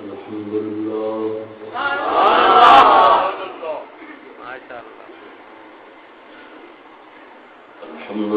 الحمد لله الحمد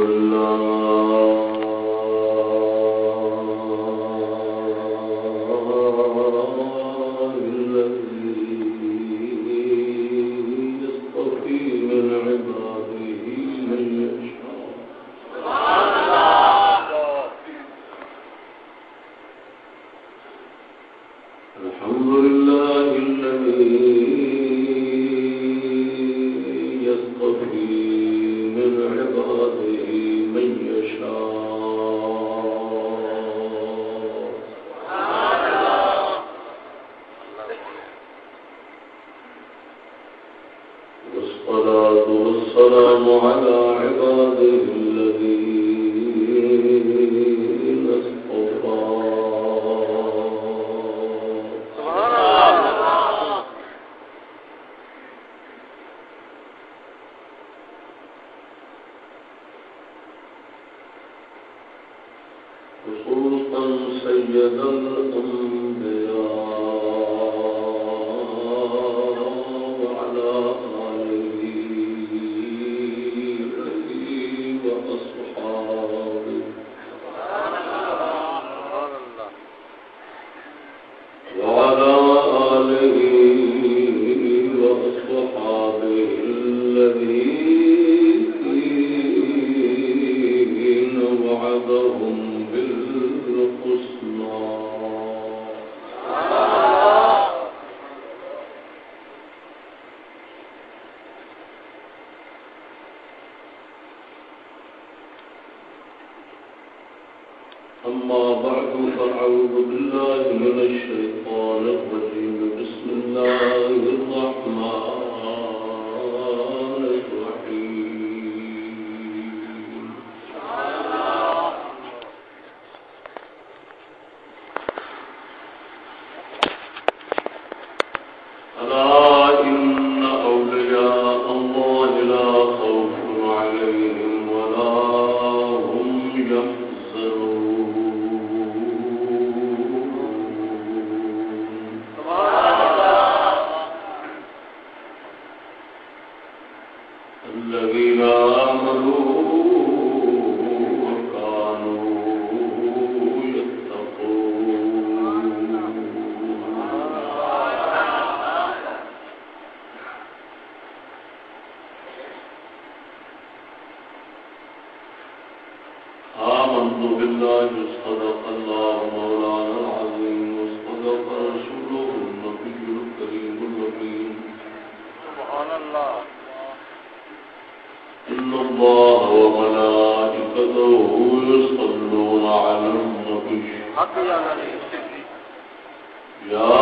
يا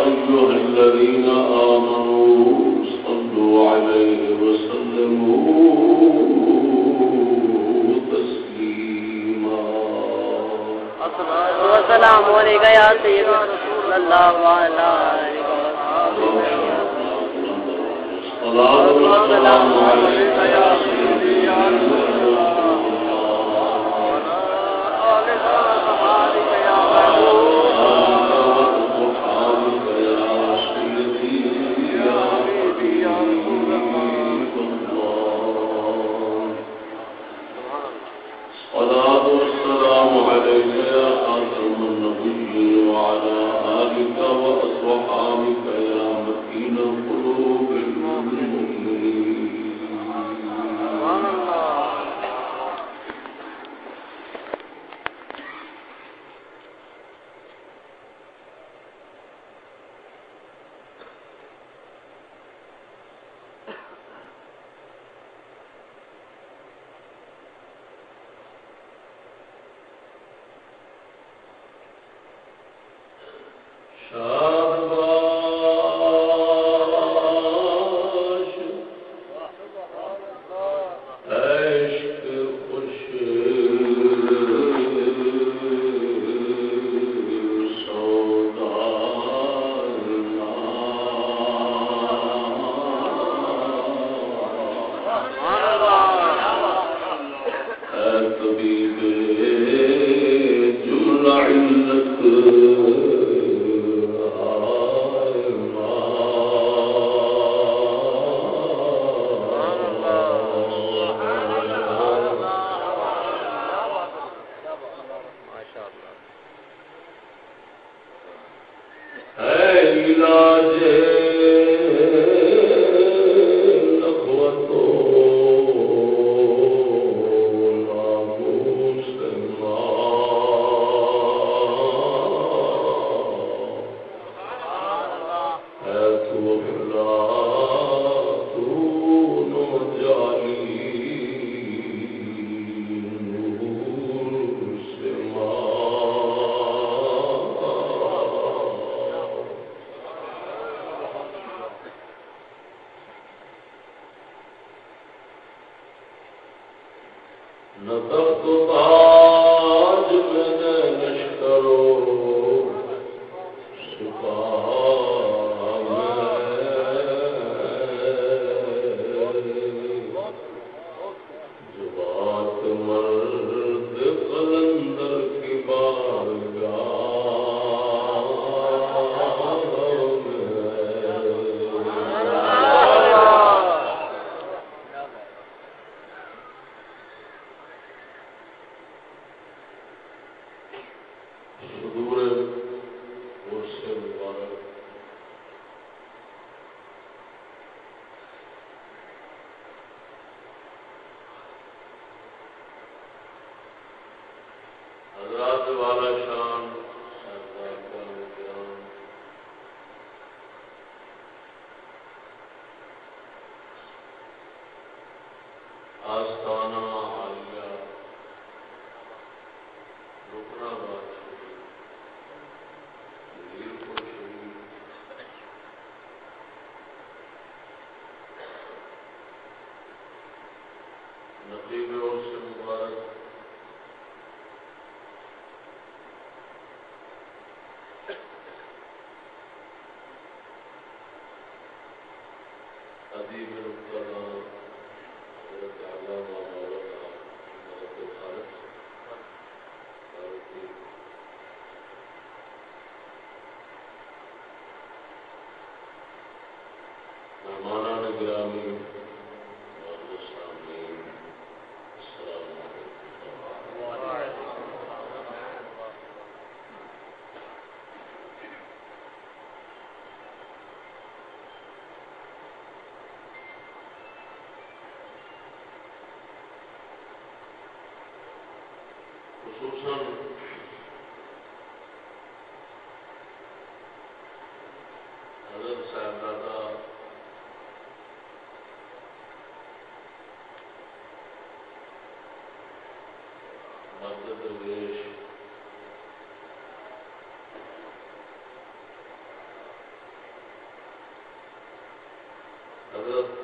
أيها الذين آمنوا صلوا عليه وسلموا تسليما السلام عليك يا سيدنا الله وعلى آله وصحبه الصلاة والسلام عليك يا سيدي يا رسول الله والسلام عليك عظیم درویش حضرت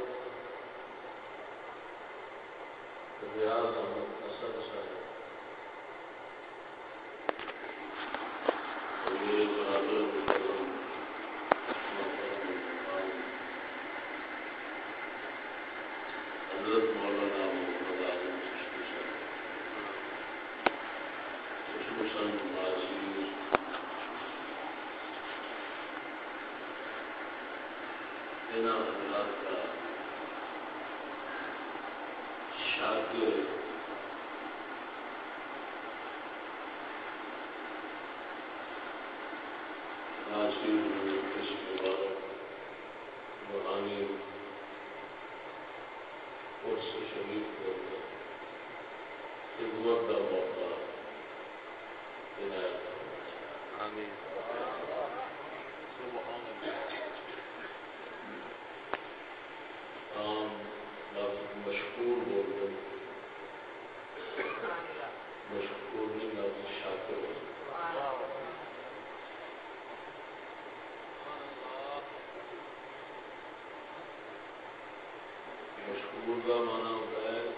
گردا مانا ہوتا ہے۔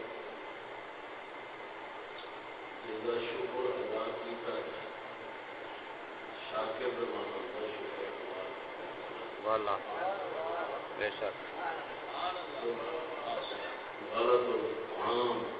شکر ادا کیتا ہے۔ شاکر مانا ہوتا ہے شکر والا بے شک۔ غلط اور عام۔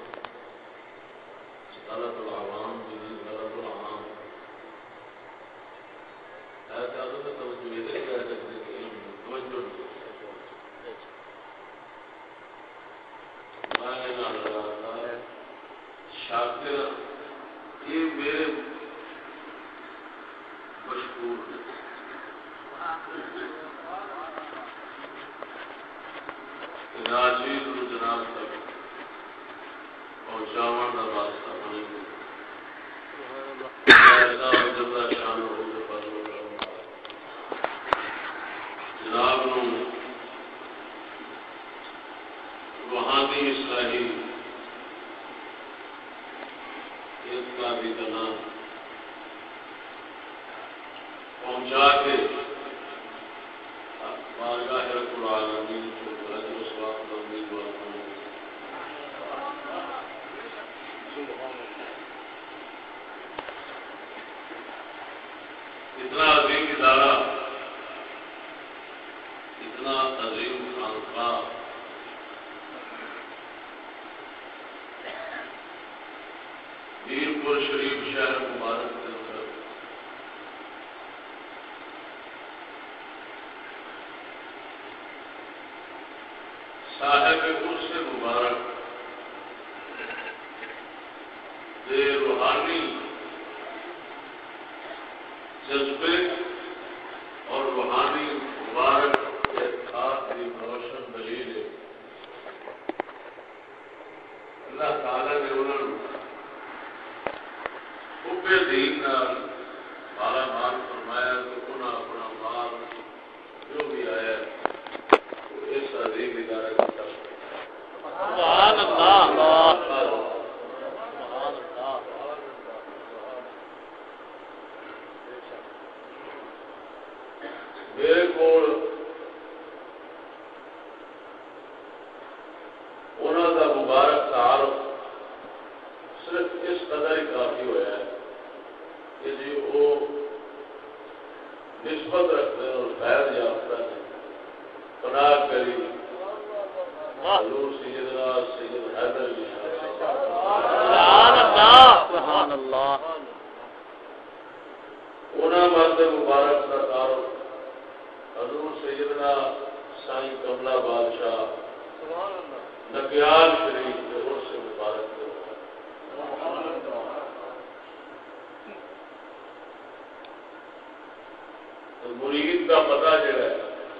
تو مرید کا پتہ جو ہے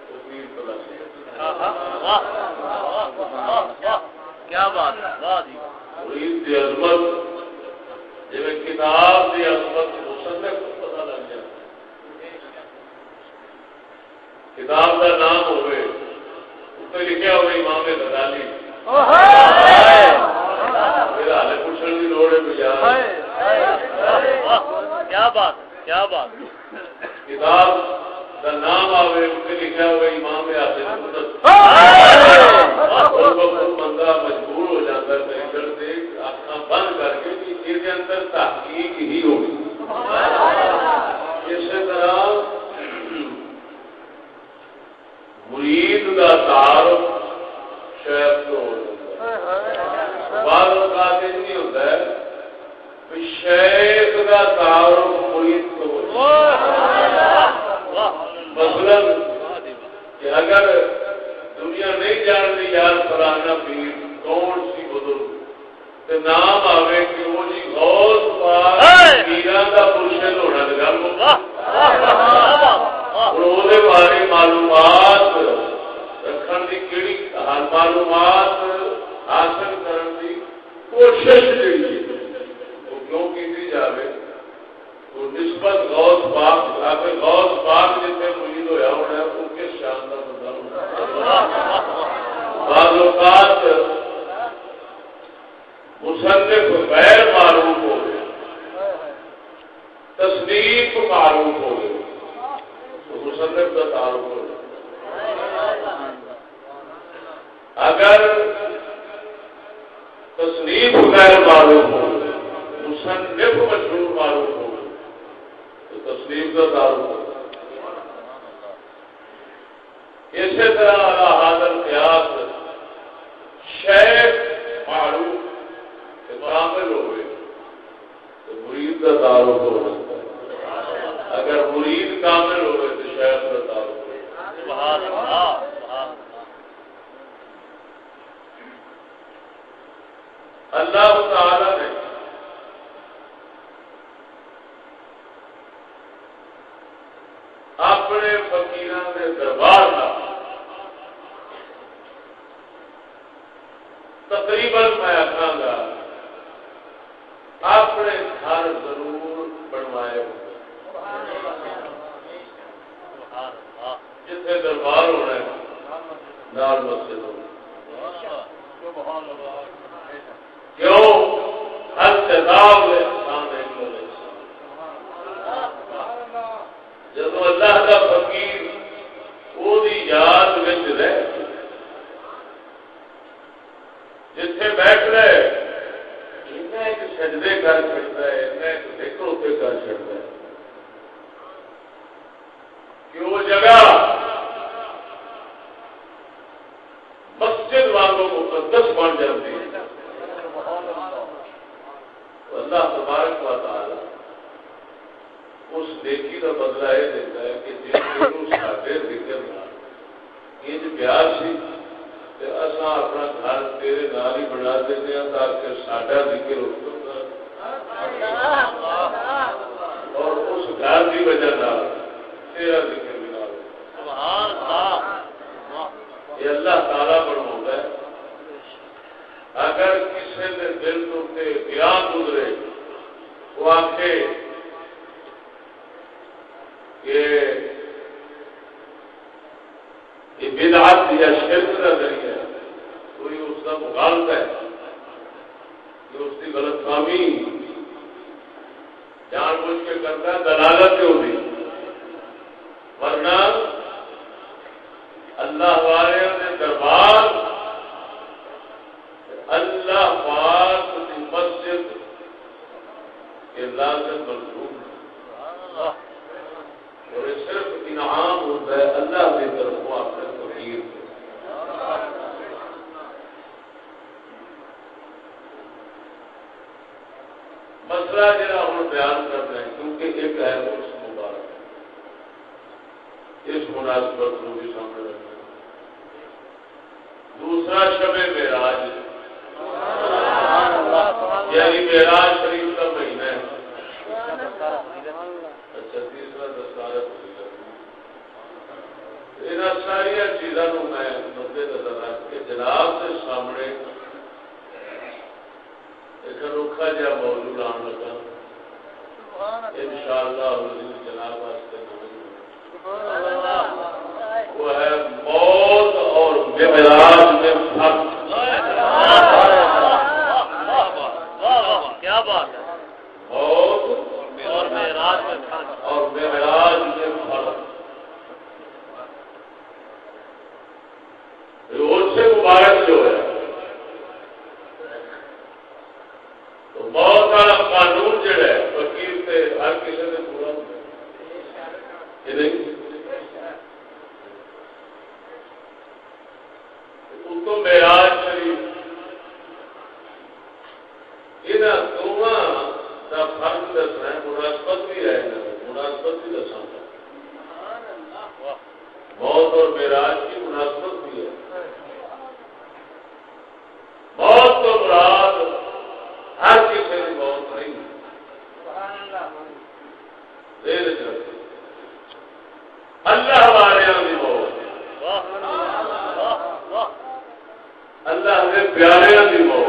وہ پیر پلا کیا بات ہے جی۔ مرید کی عظمت جی کتاب کی عظمت مصنف پتہ لگ جائے کتاب کا نام ہوئے اس پہ لکھا ہوئے امام غزالی۔ پوچھنے کی لوڑ ہے کیا بات کیا بات۔ کتاب کا نام آئے اس پہ لکھا ہوئے امام بندہ مجبور ہو جاتا ہے آنکھاں بند کر کے کہ اس کے اندر تحقیق ہی ہوگی۔ اسی طرح مرید کا تعارف شاید تو ہو جاتا ہے۔ بعض اوقات یہ نہیں ہوتا ہے شیخ کا تعارف مرید کو مثلاً کہ اگر دنیا نہیں جانتی یار فلانا پیر کون سی بزرگ؟ نام آئے کہ وہ جی غوث پاک پیران کا مرشد ہونا اور وہ بارے معلومات رکھن کی کیڑی معلومات حاصل کرنے کی کوشش وہ کیوں کی جائے تو نسبت غوث پاک اگر غوث پاک جتنے مرید ہوا ہونا ہے، وہ کس شان کا بندہ ہونا بعض اوقات مصنف غیر معروف ہو گئے تصدیق معروف ہو گئے تو مصنف کا تعارف ہو گیا اگر تصنیف غیر معروف ہو گئے مصنف مشہور معروف ہو تو تصنیف کا تعارف ہو۔ اسی طرح حاضر قیاس شیخ معروف کامل ہوئے تو مرید کا تعارف ہو سکتا ہے۔ اگر مرید کامل ہوئے تو شیخ کا تعارف ہو سبحان اللہ سبحان اللہ تعالی نے اپنے فقیر اپنے دربار کا تقریباً میں آخا گا اپنے گھر ضرور بنوائے جتنے دربار ہونا ہے نال مسجد کیوں؟ ہر کتاب جب اللہ کا فقیر وہ یاد رہے جتھے بیٹھ رہے۔ ایک سجدے کر چڑتا ہے ایک ذکر اتنے کر چڑتا ہے۔ کہ وہ جگہ؟ مسجد والوں کو مقدس بن جاتی ہے۔ اللہ تبارک و تعالی اس نیکی کا بدلا یہ دیتا ہے کہ جن سارے ذکر یہ جو پیار سی اصا اپنا گھر تیرے نال ہی بنا دیں تاکہ ساڈا ذکر ہو سکتا اور اس گھر کی وجہ تیرا ذکر بھی یہ اللہ تعالی بنوا ہے اگر کسی نے دل تو گران گزرے وہ آخ کہ یہ بدعت یا شرک کا آمین۔ جان بوجھ کے کرتا ہے دلالت کیوں بھی ورنہ اللہ والے نے دربار اللہ پاک کی مسجد کے لازم مضبوط اور یہ صرف انعام ہوتا ہے اللہ کی طرف اپنے فقیر مسئلہ جہاں ہوں بیان کرنا ہے کیونکہ ایک ہے اس مبارک اس مناسبت کو بھی سامنے رکھنا۔ دوسرا شب معراج۔ یعنی معراج شریف کا مہینہ ہے۔ اچھا تیسرا دستار ان ساری چیزوں میں مدے نظر رکھ کے جناب کے سامنے ایک انوکھا جہا موضوع لان لگا۔ ان شاء اللہ جناب واسطے وہ ہے موت اور میں فرق کیا بات ہے موت اور معراج میں فرق اور معراج میں فرق اس سے مبارک جو ہے تو موت والا قانون جڑا ہے فقیر سے ہر کسی نے پورا یہ نہیں اس کو معراج شریف یہاں دونوں کا فرق دسنا ہے مناسبت بھی ہے مناسبت بھی دسا موت اور معراج کی مناسبت بھی ہے موت تو مراد ہر کسی کی موت نہیں دیر چلتی اللہ والے کی موت اللہ کے پیارے کی موت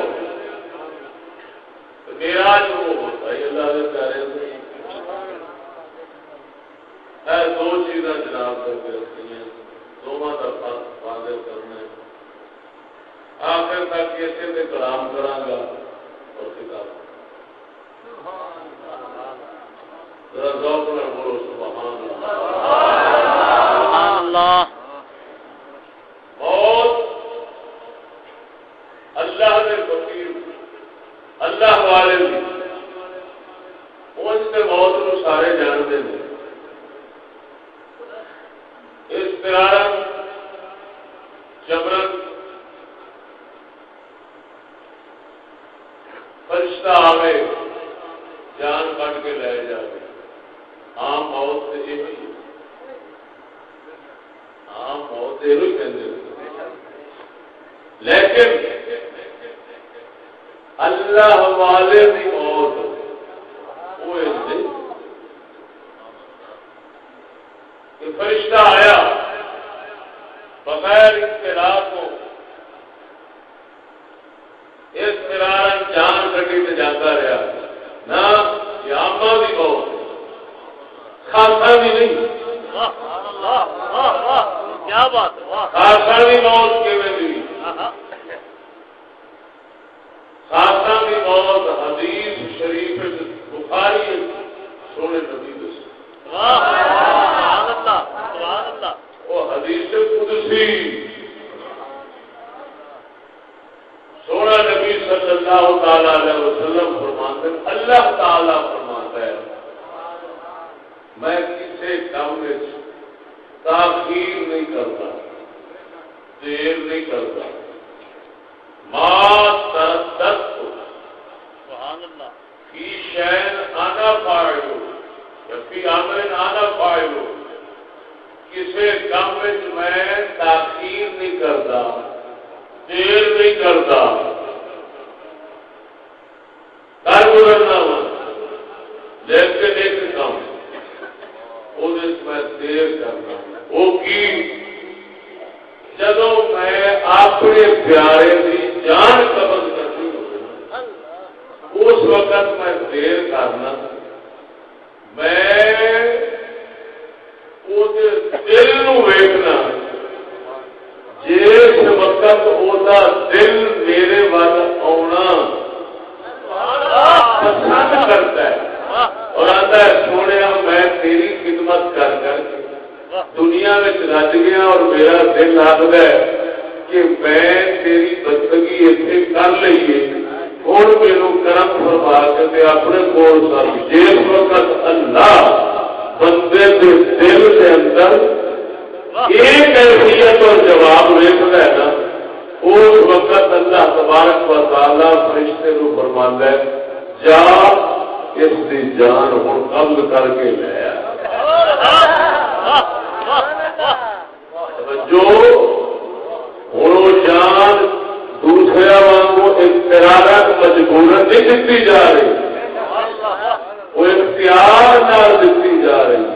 اپنے جس وقت اللہ بندے کے دل کے اندر ایک حیثیت اور جواب ویستا ہے نا، اس وقت اللہ تبارک و تعالی فرشتے کو فرماند ہے، جا اس کی جان ہوں قبض کر کے لیا جو ہوں جان دوسرے واگوں اختیارات مجبور نہیں دیتی جا رہی۔ وہ اختیار نہ دیتی جا رہی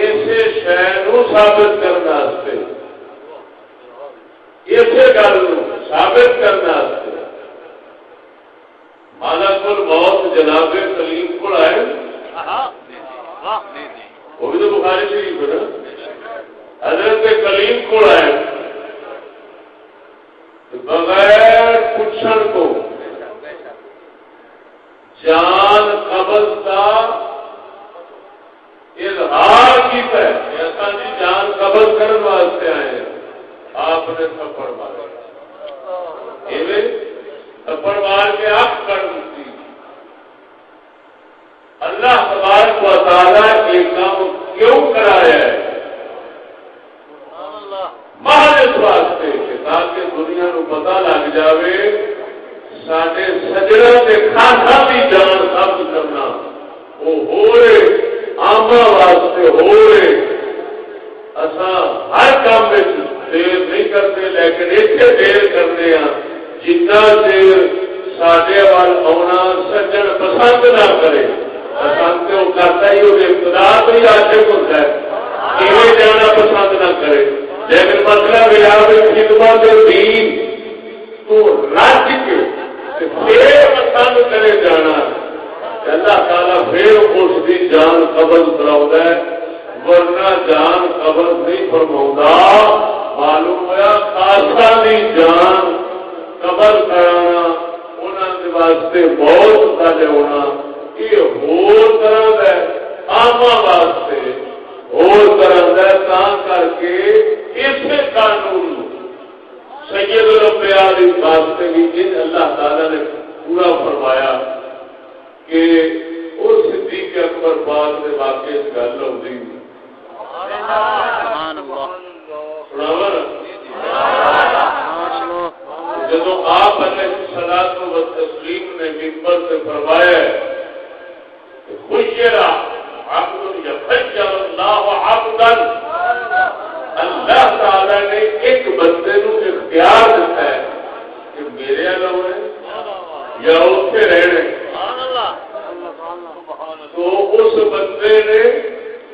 اسی شہر ثابت کرنے اسی گل ثابت کرنے مالک الموت جناب کلیم کو آئے۔ وہ بھی تو بخاری شریف ہے نا۔ حضرت کلیم کو آئے۔ بغیر پوچھن کو جان قبض کا اظہار کیتا ہے۔ ایسا جی جان قبض کرنے واسطے آئے ہیں۔ آپ نے تھپڑ مارا تھپڑ مار کے آپ کر دی اللہ تبارک و تعالی یہ کام کیوں کرایا ہے؟ محل اس واسطے کہ تاکہ دنیا نو پتا لگ جاوے۔ سارے سجڑا کے خاصا بھی جان سب کرنا وہ ہو رہے آما واسطے ہو رہے اصا ہر کام میں دیر نہیں کرتے لیکن اتنے دیر کرتے ہیں جنا دیر سڈے وال آنا سجن پسند نہ کرے پسند تو کرتا ہی وہ اقتدار بھی آشک ہوتا ہے جانا پسند نہ کرے لیکن مطلب یہ خدمت دین تو رج کے پھر پسند کرے جانا اللہ تعالیٰ پھر اس کی جان قبض کرا ورنہ جان قبض نہیں فرما معلوم ہوا خاصا بھی جان قبض کرانا انہوں واسطے بہت سارے ہونا یہ ہو طرح ہے آما واسطے ہو طرح کر کے اس قانون سید الانبیاء کی واسطے بھی ان اللہ تعالی نے پورا فرمایا کہ وہ صدیق اکبر بعد سے واقع گل ہوتی جب آپ سلاد تسلیم نے ممبر سے فرمایا خوش اللہ اللہ تعالی نے ایک بندے نو اختیار دیتا ہے کہ میرے ہے یا اتنے رہنے تو اس بندے نے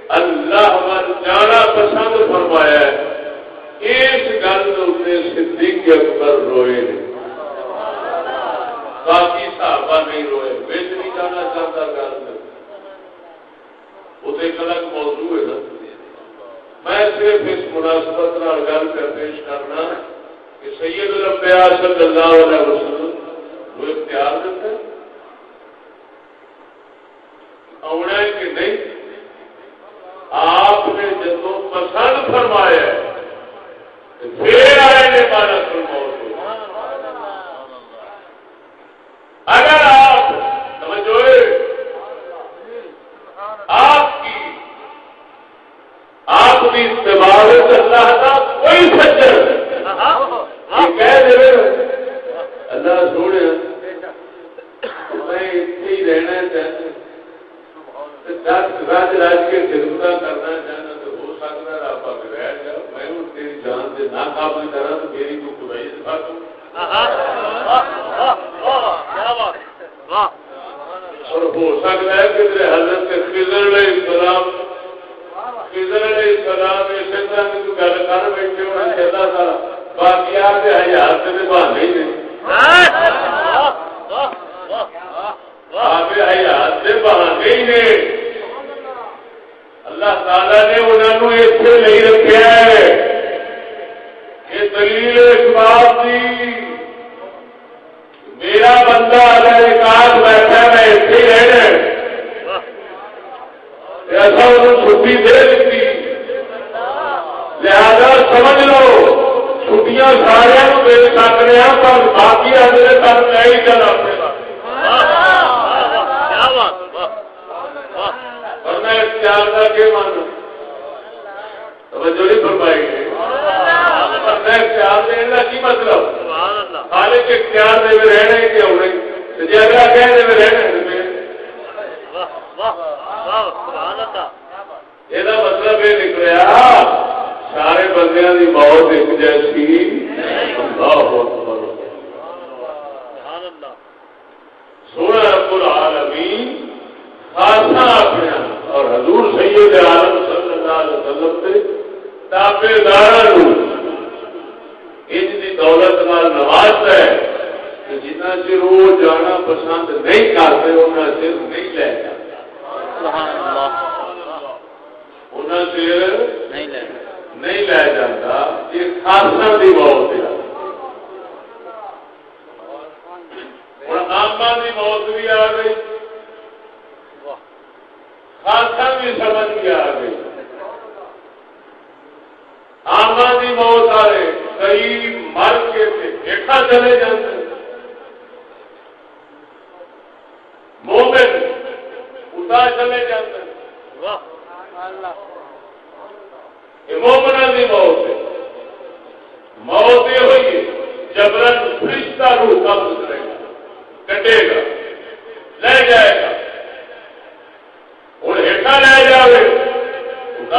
اللہ ہمارا جانا پسند فرمایا ہے۔ اس گل نے صدیق اکبر روئے نے۔ باقی صحابہ نہیں روئے۔ ویج نہیں جانا چاہتا گل۔ وہ تو ایک الگ موضوع ہے نا۔ میں صرف اس مناسبت گل کر پیش کرنا کہ سید لمبیا صلی اللہ علیہ وسلم وہ اختیار دیتا ہے آنا ہے کہ نہیں؟ آپ نے جب پسند فرمایا پھر آئے نے فرماؤ۔ اگر موت ہے۔ موت یہ ہوئی ہے جبرن فرشتہ روح کا گزرے گا کٹے گا، لے جائے گا۔ اور ہیٹا لے جائے وہ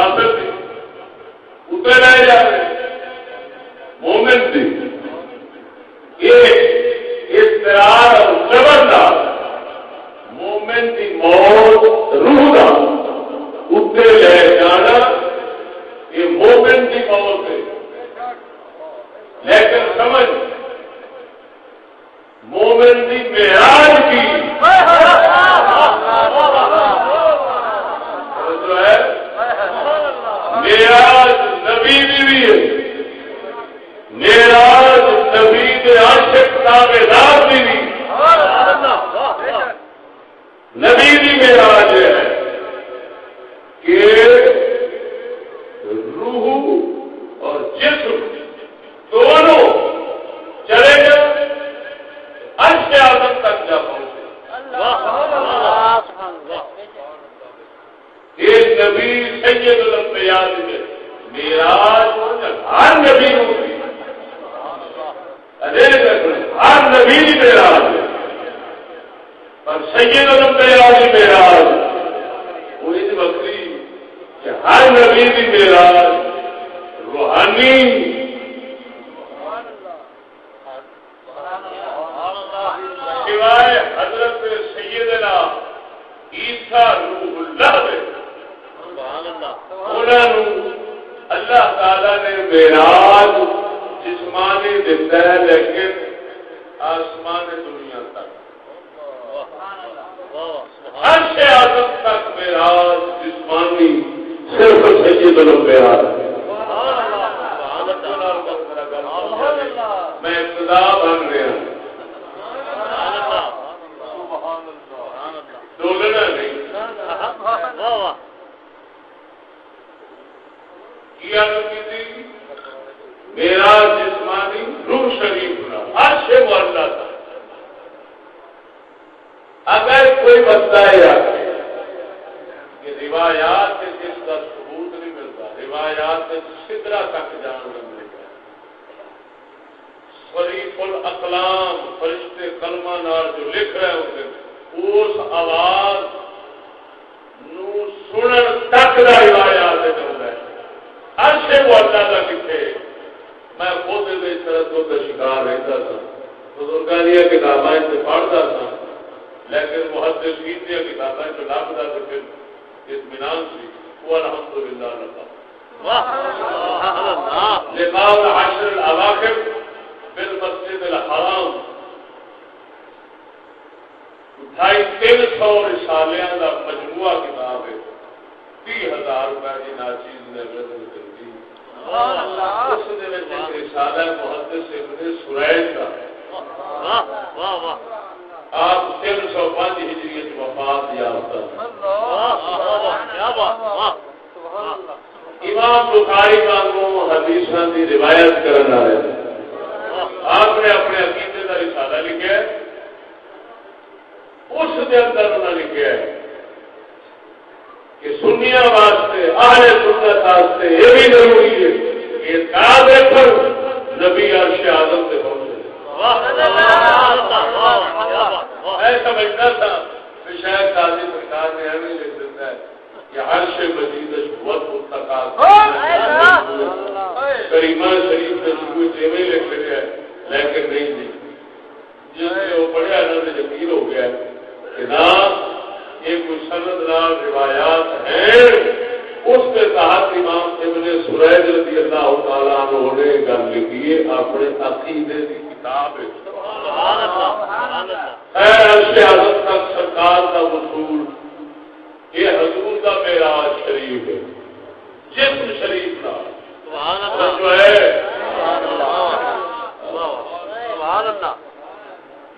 اتنے لے جائے رسالیاں کا مجموعہ کتاب ہے تی ہزار روپے کی ناچیز نے رد کر دی اس رسالہ محدث ابن سرائج کا آپ تین سو پانچ ہجری وفات یافتہ امام بخاری حدیث کی روایت کرنا ہے آپ نے اپنے عقیدے کا رسالہ لکھا اس کے اندر انہوں نے لکھا ہے کہ سنیا واسطے آج سنت واسطے یہ بھی ضروری ہے کہ تازے پر نبی عرش آدم سے۔ پہنچے میں سمجھتا تھا کہ شاید قاضی سرکار نے ہمیں لکھ دیتا ہے کہ ہر شے مزید بہت متقاض کریمہ شریف نے شروع سے لکھ ہے لیکن نہیں جی جس نے وہ پڑھیا یقین ہو گیا کہ نہ یہ کوئی سند نال روایات ہیں۔ اس کے تحت امام ابن سریج رضی اللہ تعالیٰ عنہ نے گل لکھی اپنے عقیدے کی کتاب حضرت تک سرکار کا وصول یہ حضور کا معراج شریف ہے۔ جسم شریف کا جو ہے؟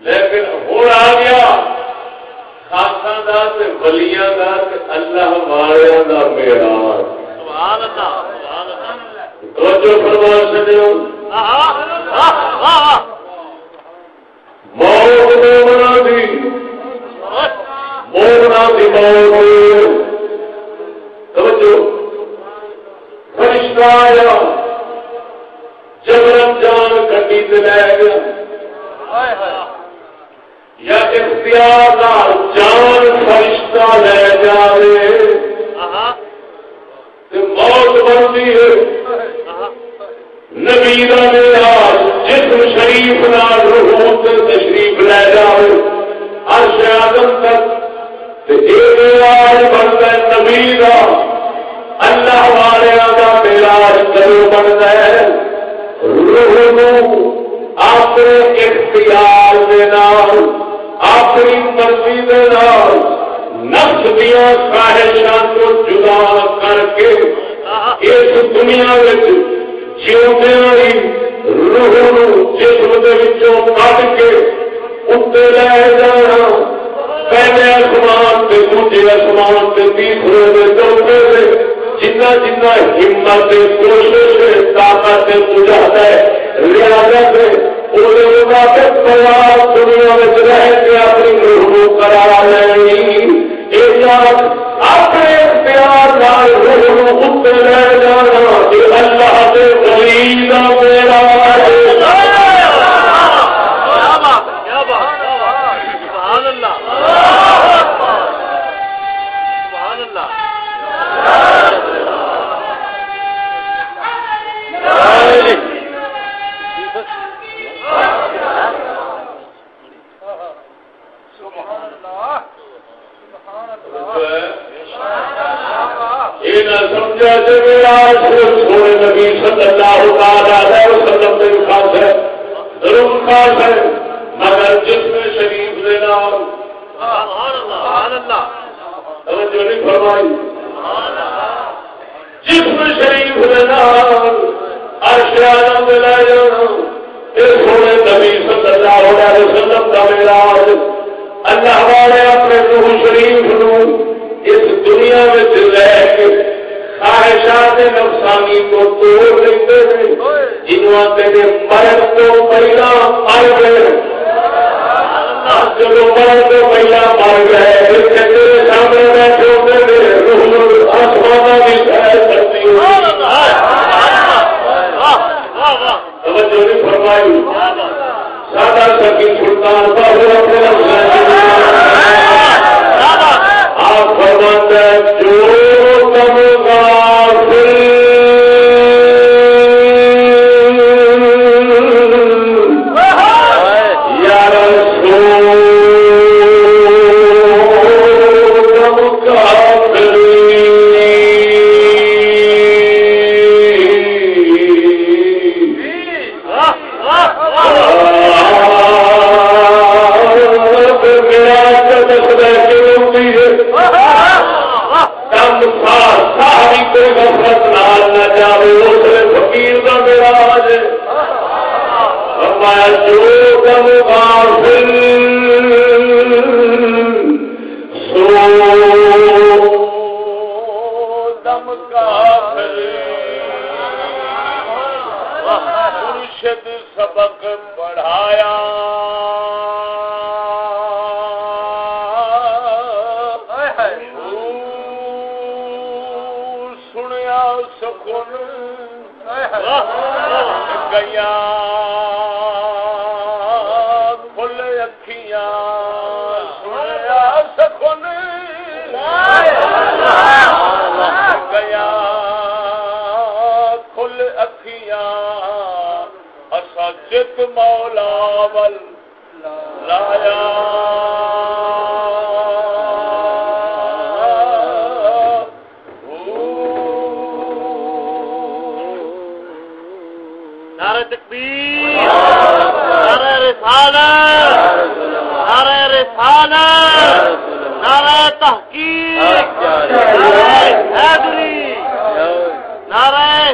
لیکن ہوں آ گیا۔ خاصا ولیاں اللہ والوں کا میرا توجہ فرما سکتے موت مومنا دی۔ مومنا دی موت۔ توجہ۔ فرشتہ آیا۔ جبرن جان کٹی سے لے گیا۔ یا اختیار جان فرشتہ لے جائے موت بنتی ہے۔ نبی میرا جسم شریف نال روح تشریف لے جائے عرش آدم تک بنتا ہے نبی اللہ والے کا میرا کرو بنتا ہے؟ اپنے اختیار اپنی مرضی نفس دیا خواہشاں کو جدا کر کے۔ اس دنیا جیوندے روح جسم کٹ کے اتنے لے جانا۔ پہلے آسمان سے دوجے آسمان سے تیسرے چوتھے سے جنا جنا ہمت کوشش طاقت مجاہد ہے دنیا رہ کے اپنی روح کرا لینی اپنے پیار روح اتنے لے جانا اللہ کے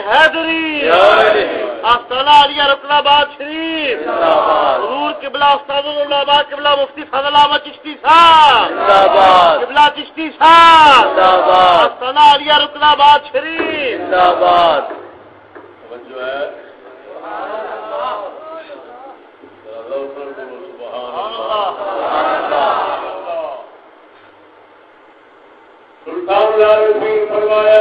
حیدری۔ رکن آباد شریف۔ حضور استاد مفتی فضل احمد چشتی صاحب۔ قبلہ چشتی صاحب۔ افسانہ علیہ رکن آباد شریف۔ آباد سلطان فرمایا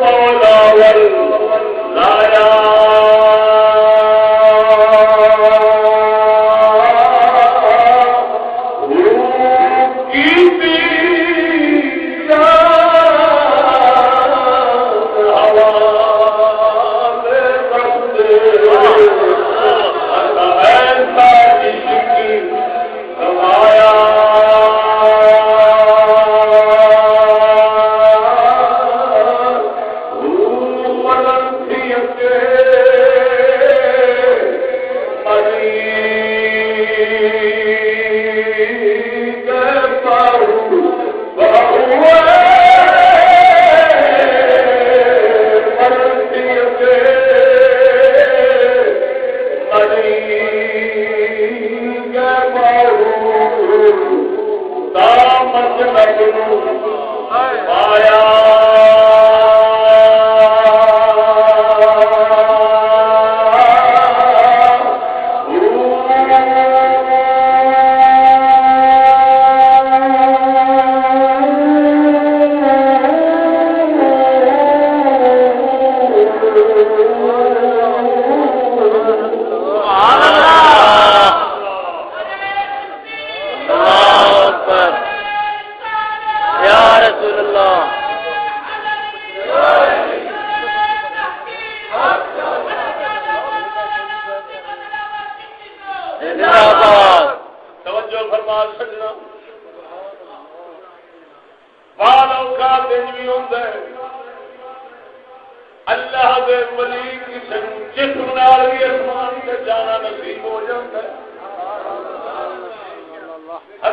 مولا لایا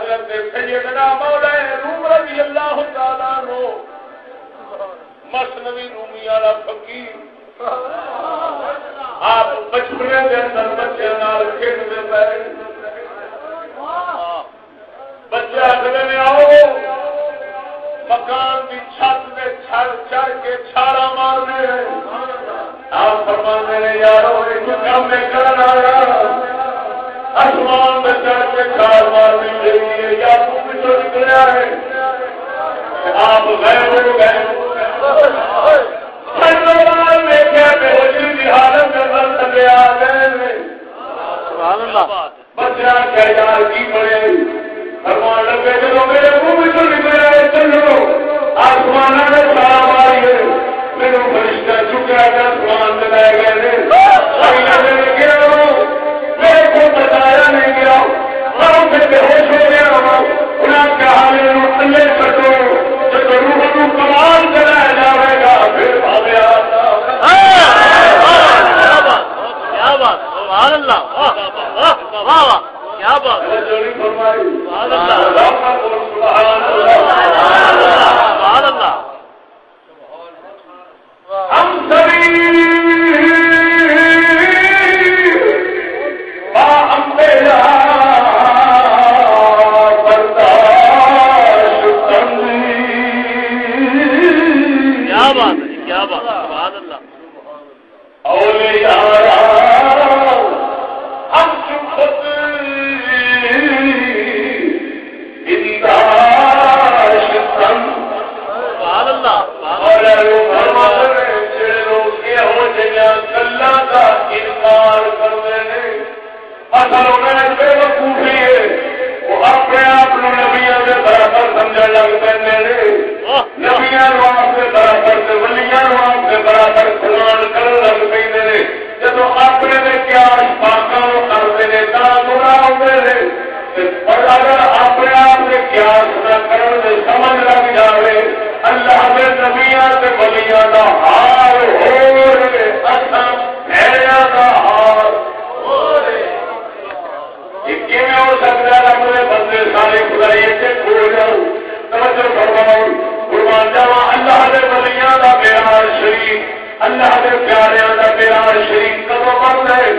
حضرت سیدنا مولانا روم رضی اللہ تعالیٰ نو مسنوی رومی والا فقیر، آپ بچپنے کے اندر بچے نال کھیلتے پے بچے آخر میں آؤ، مکان کی چھت میں چھڑ چڑھ کے چھاڑا مارنے۔ آپ فرمانے یارو، ایک کام میں کرنا آیا آسمان میں چڑھ کے چھال مارنی چاہیے یا تو پچھو نکلیا ہے۔ آپ غیر ہو گئے۔ بچہ کیا یار کی فرمان لگے چلو میرے منہ میں تو نکلے چلو۔ آسمان ہے۔ میرے فرشتہ چکا کر آسمان میں لے گئے ہم سے بے ہوش ہو گیا انہیں کہا اللہ جب روح کو کمال چلایا جائے گا پھر کیا بات سبحان اللہ واہ واہ کیا بات سبحان اللہ ہم سبھی سمجھا آپ کے برابر ولیاں کرنے لگ جائے اللہ نبیا کا ہار ہو اچھا ہو بندے سارے خدائی شریف۔ اللہ شریف کدو بند ہے؟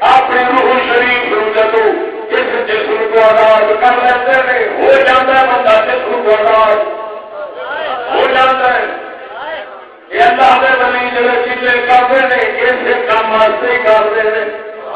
اپنی روح شریف جدو اس جسم کو آزاد کر لیتے ہو جاتا ہے بندہ جسم کو آزاد۔ ہو جاتا ہے۔ اللہ دے چیزیں کرتے ہیں کرتے ہیں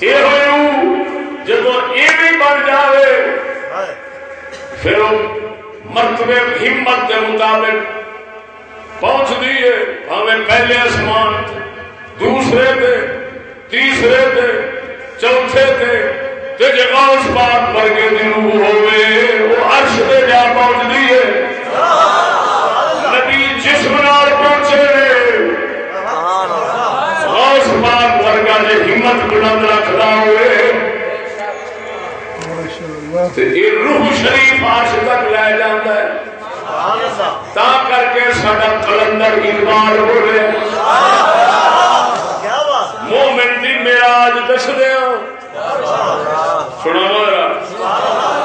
یہ جب یہ بن جائے پھر مرتبے ہمت کے مطابق پہنچ دیے ہمیں پہلے آسمان دوسرے تھے تیسرے تھے چوتھے تھے تے جگہ اس پر کے دن ہوئے وہ عرش پہ جا پہنچ دیے ہمت بلند رکھدا ہوئے روح شریف عرش تک لے جاندا ہے۔ تا کر کے ساڈا کلندر اقبال بولے مومن دی میراج دس دیا سنا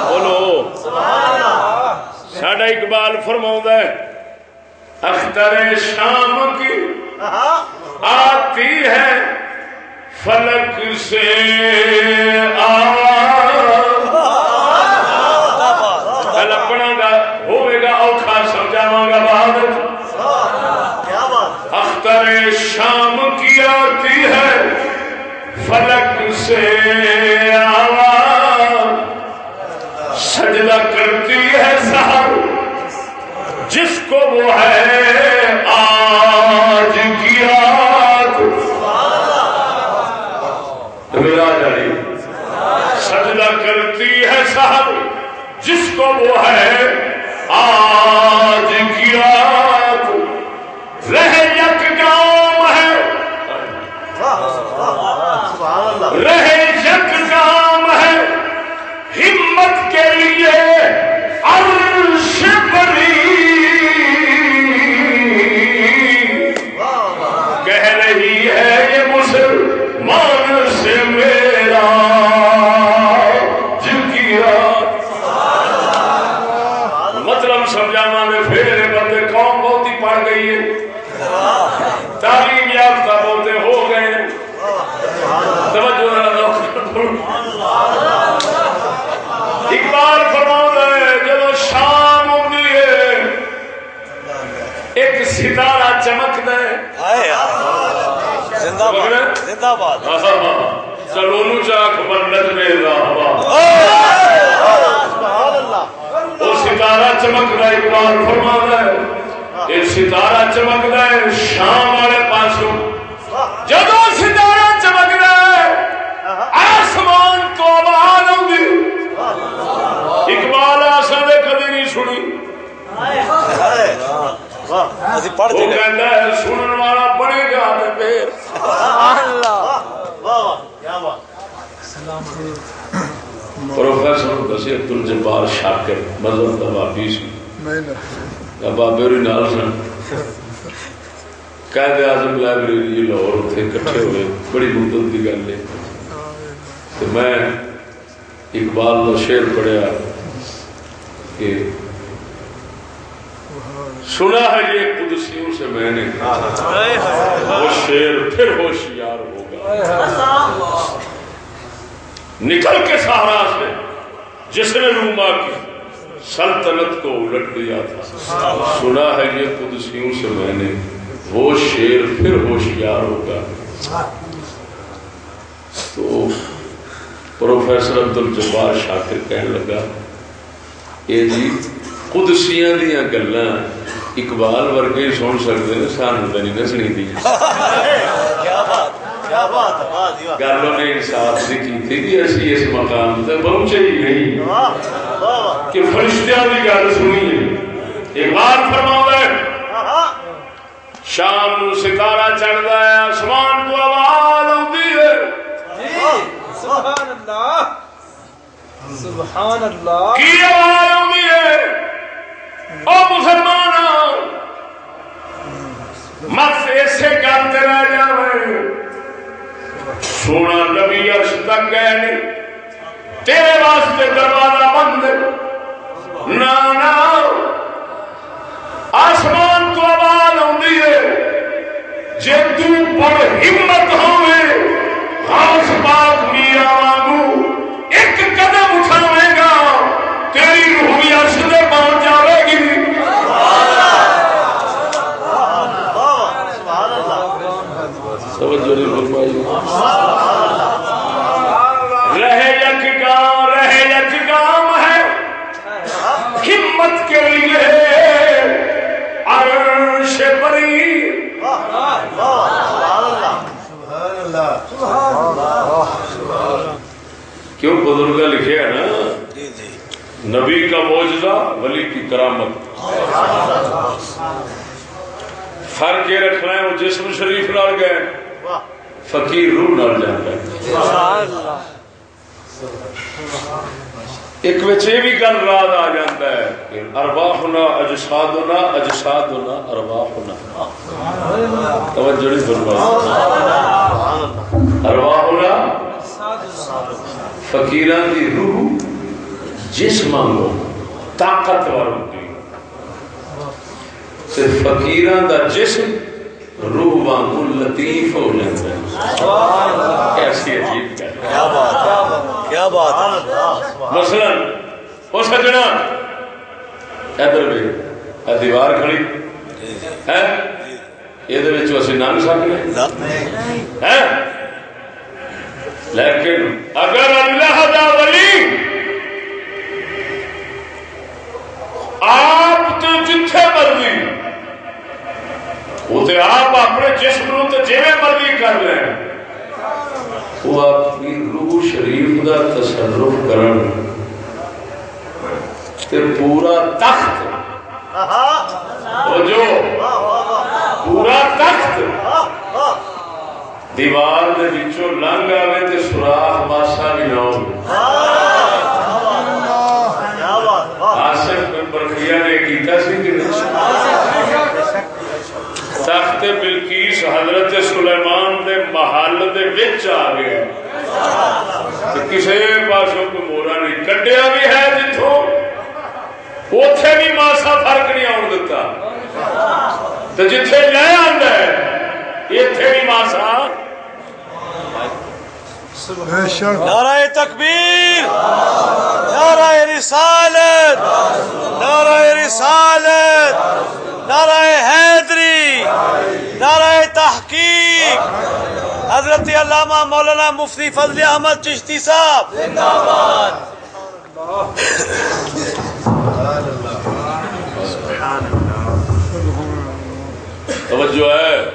بولو۔ ساڈا اقبال فرما ہے اختر شام کی آتی ہے۔ فلک سے آ جس کو وہ ہے۔ آ زندہ باد چاک میں وہ ستارہ چمک رہا اقبال فرما ہے۔ یہ ستارہ چمک رہا ہے شام والے پاسوں۔ جب ستارہ چمک رہا ہے آسمان تو آواز آؤں اقبال آسا نے کدی نہیں سنی۔ پڑھ ہے سنن والا گا تے پھر۔ پروفیسر دسی عبد الجبار شاکر مذہب کا بابی سی۔ بابے ہوئی نال سن۔ قائد اعظم لائبریری لاہور اتنے کٹھے ہوئے بڑی مدت کی گل ہے۔ تو میں اقبال کا شعر پڑھیا کہ سنا ہے یہ قدسیوں سے میں نے وہ شیر پھر ہوشیار ہوگا۔ نکل کے سہارا سے، جس نے روما کی سلطنت کو الٹ دیا تھا۔ سنا ہے یہ قدسیوں سے میں نے، وہ شیر پھر ہوشیار ہوگا۔ تو پروفیسر عبد الجبار شاکر کہنے لگا، یہ جی قدسیاں دیا گلاں اقبال ورگے ہی سن سکتے ہیں سانو تو نہیں دسنی دی گل نے انصاف سے کی تھی کہ اسی اس مقام تے پہنچے ہی نہیں۔ کہ فرشتیاں کی گل سنی ہے اقبال فرماؤں ہے۔ شام نو ستارہ چڑھتا ہے آسمان تو آواز آتی ہے۔ سبحان اللہ۔ سبحان اللہ۔ کی آواز آتی ہے؟ او مسلمان مت ایسے گل تے رہ جاوے۔ سونا نبی عرش تک گئے نہیں۔ تیرے واسطے دروازہ بند نہ نہ آسمان تو آواز آتی ہے۔ جے تو ہمت ہوئے خاص پاک میرا وانگو۔ ایک کیوں بزرگ لکھے ہے نا؟ نبی کا موجزہ ولی کی کرامت۔ فرق یہ رکھنا ہے وہ جسم شریف نال گئے فقیر روح نال جاتا ہے۔ ایک وچ یہ بھی گل رات آ جاتا ہے کہ ارواحنا اجسادنا اجسادنا، ارواحنا۔ توجہ نہیں فرمائی۔ ارواحنا فقیران دی روح جسم کو طاقتور ہوتی تے فقیران دا جسم روح وانگو لطیف ہو جاتا ہے کیسی عجیب کیا بات کیا بات مثلا وہ سجنا ادھر بھی دیوار کھڑی۔ ہے؟ یہ اسی نام سکتے لیکن اگر اللہ دا ولی جسم نو تے جویں مرضی کر لیں وہ اپنی روح شریف دا تصرف کرن۔ تے پورا تخت۔ جو پورا تخت۔ دیوار دے وچوں لنگ آوے تے سوراخ ماسا بھی نہ ہو۔ آصف بن برقیہ نے کیتا سی کہ تخت بلکیس حضرت سلیمان دے محل دے وچ آ گیا کسی پاسوں کو مورا نہیں کٹیا بھی ہے جتوں اوتھے بھی ماسا فرق نہیں آن دتا۔ تو جتھے لے آندا ہے، ایتھے بھی ماسا۔ نعرہ تکبیر نعرہ رسالت نعرہ رسالت نعرہ حیدری نعرہ تحقیق۔ حضرت علامہ مولانا مفتی فضل احمد چشتی صاحب۔ توجہ ہے۔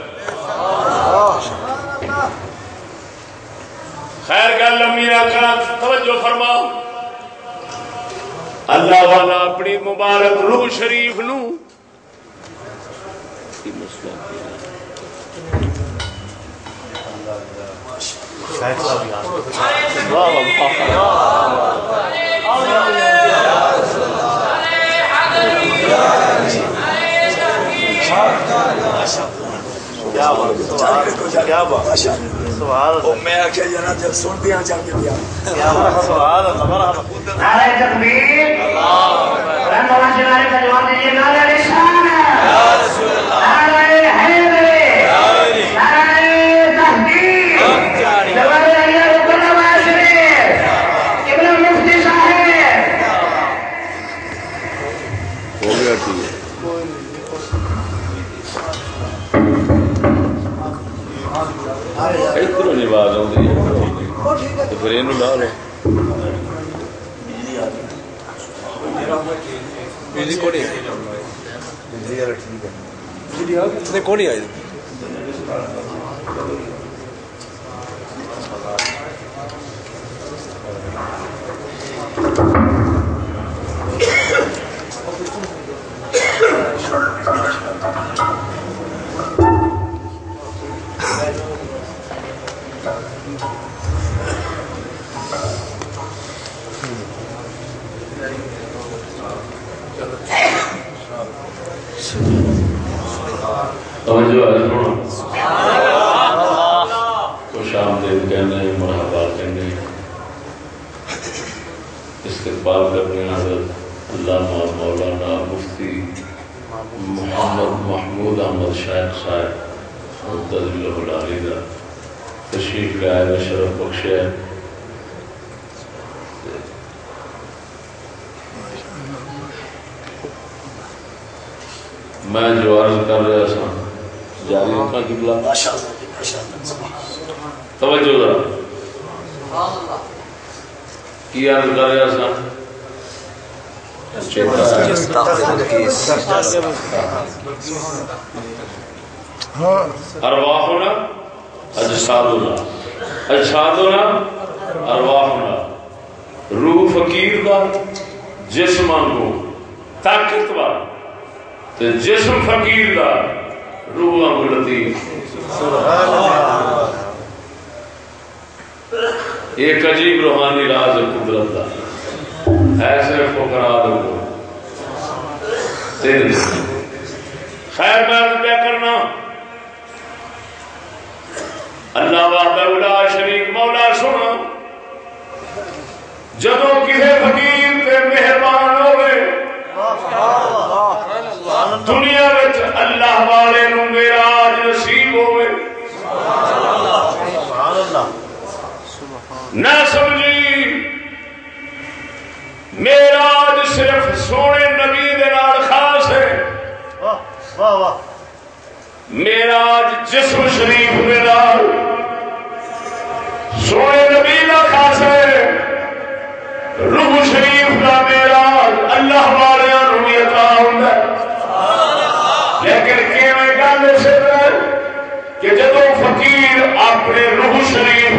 خیر گل لمبی رکھنا توجہ فرماؤ۔ اللہ والا اپنی مبارک روح شریف نو۔ اللہ کیا بات میں آخیا یار جب سن دیا جا کے دیا۔ نعرہ تکبیر۔ مولانا جی نعرے کا جواب دیجیے نعرہ رسالت آواز آتی تو پھر یہ لا لو کون آئی توجہ ہے خوش آمدید کہنے مرحبا کہنے استقبال کرنے حضرت علامہ مولانا مفتی محمد محمود احمد شاہد صاحب متضل العالی کا تشریف لائے میں شرف ہے۔ میں جو عرض کر رہا سا جاری رکھا قبلہ توجہ ذرا کی عرض کر رہا سا ارواحنا اجسادنا اجسادنا ارواحنا روح فقیر دا جسم کو طاقتور۔ تے جسم فقیر دا روح انگ لطیف ایک عجیب روحانی راز قدرت دا ایسے فقراء کو تین۔ خیر بات کیا کرنا۔ اللہ وحدہ لا شریک، مولا سنا جدو کسی فقیر تے مہربان ہوئے دنیا وچ اللہ والے نو میراج نصیب ہوئے۔ نہ سمجھی۔ میراج صرف سونے نبی دے نال خاص ہے۔ میراج جسم شریف دے نال سونے نبی کا خاص ہے۔ روح شریف کا میراج اللہ والے عطا ہوتا ہے لیکن کیویں گل اس کہ جدو فقیر اپنے روح شریف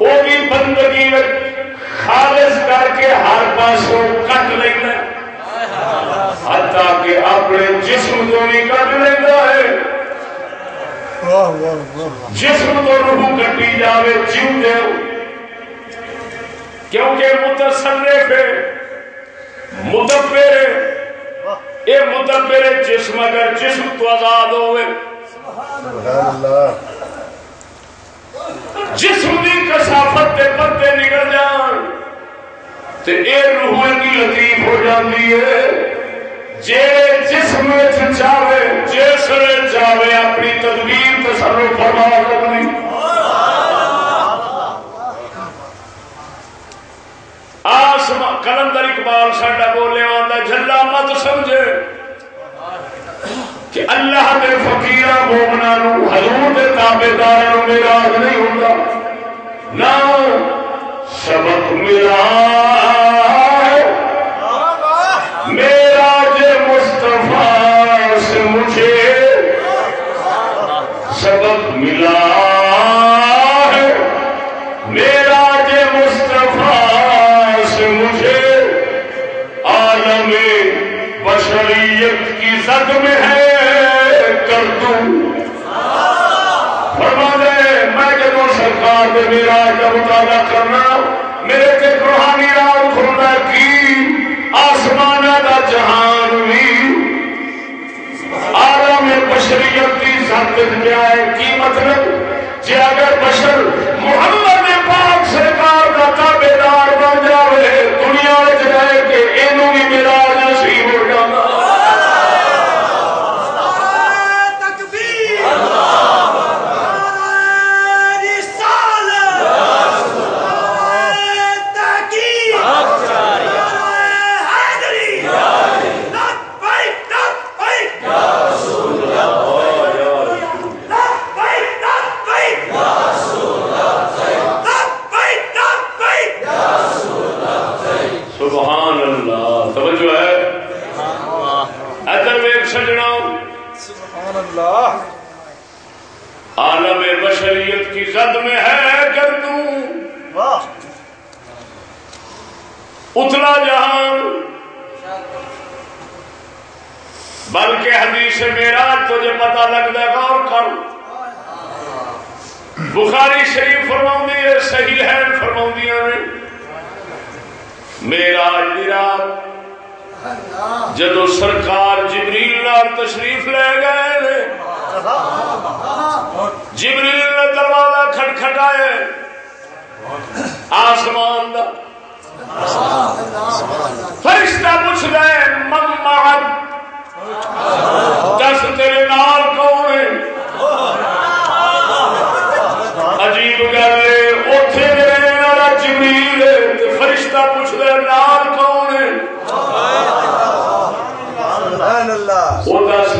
وہ بھی بندگی خالص کر کے ہر پاسوں کٹ لینا حتیٰ کہ اپنے جسم کو بھی کٹ لینا ہے۔ جسم تو روح کٹی جاوے جیو دے کیونکہ متصرف ہے مدبر ہے۔ یہ مدبر جسم اگر جسم تو آزاد ہوئے جسم کی کسافت کے پتے نکل جان، تے اے روح کی لطیف ہو جاتی ہے۔ جے جسم چاہے جسے چاہے اپنی تدبیر تصرف فرما کرنی آسما کلندر اقبال ساڈا بولے آتا جلا مت سمجھے۔ کہ اللہ کے فقیر مومنا حضور دے تابے دار میرا نہیں ہوتا نہ سبق ملا۔ میرا جے مصطفیٰ سے مجھے سبق ملا۔ سرکار دے میرا کا مطالعہ کرنا، میرے تے روحانی راز کھلنا کی آسمان دا جہان بھی۔ آرام بشریت کی سات پیا ہے کی مطلب جی اگر بشر محمد پاک سرکار کا تابے دار بن جائے دنیا رہ کے یہ بھی میرا نصیب ہو جانا سبحان اللہ توجہ ہے ادھر ویک سجنا سبحان اللہ عالم بشریت کی زد میں ہے گردوں اتلا جہان بلکہ حدیث میرا تجھے پتا لگتا ہے، غور کر۔ بخاری شریف فرماؤں ہے، صحیح ہے فرماؤں نے۔ میرا رات۔ جدو سرکار جبریل نال تشریف لے گئے جبریل نے دروازہ کھٹکھٹائے آسمان دا فرشتہ پوچھ گئے من معد دس تیرے نال کون ہے؟ عجیب گل ہے، اوتھے رہنے والا جبریل ہے فرشتہ پوچھ نال کون ہے؟ سبحان اللہ وہ دس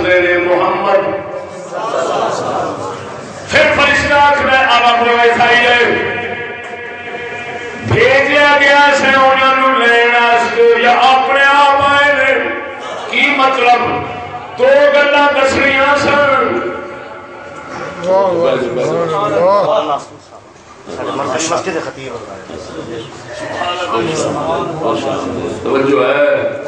محمد۔ پھر فرشتہ آخر اب اپنے ویسائی ہے بھیجا گیا سے انہوں نے لین یا اپنے آپ آئے نے کی مطلب دو گلا دسنیا سن ہے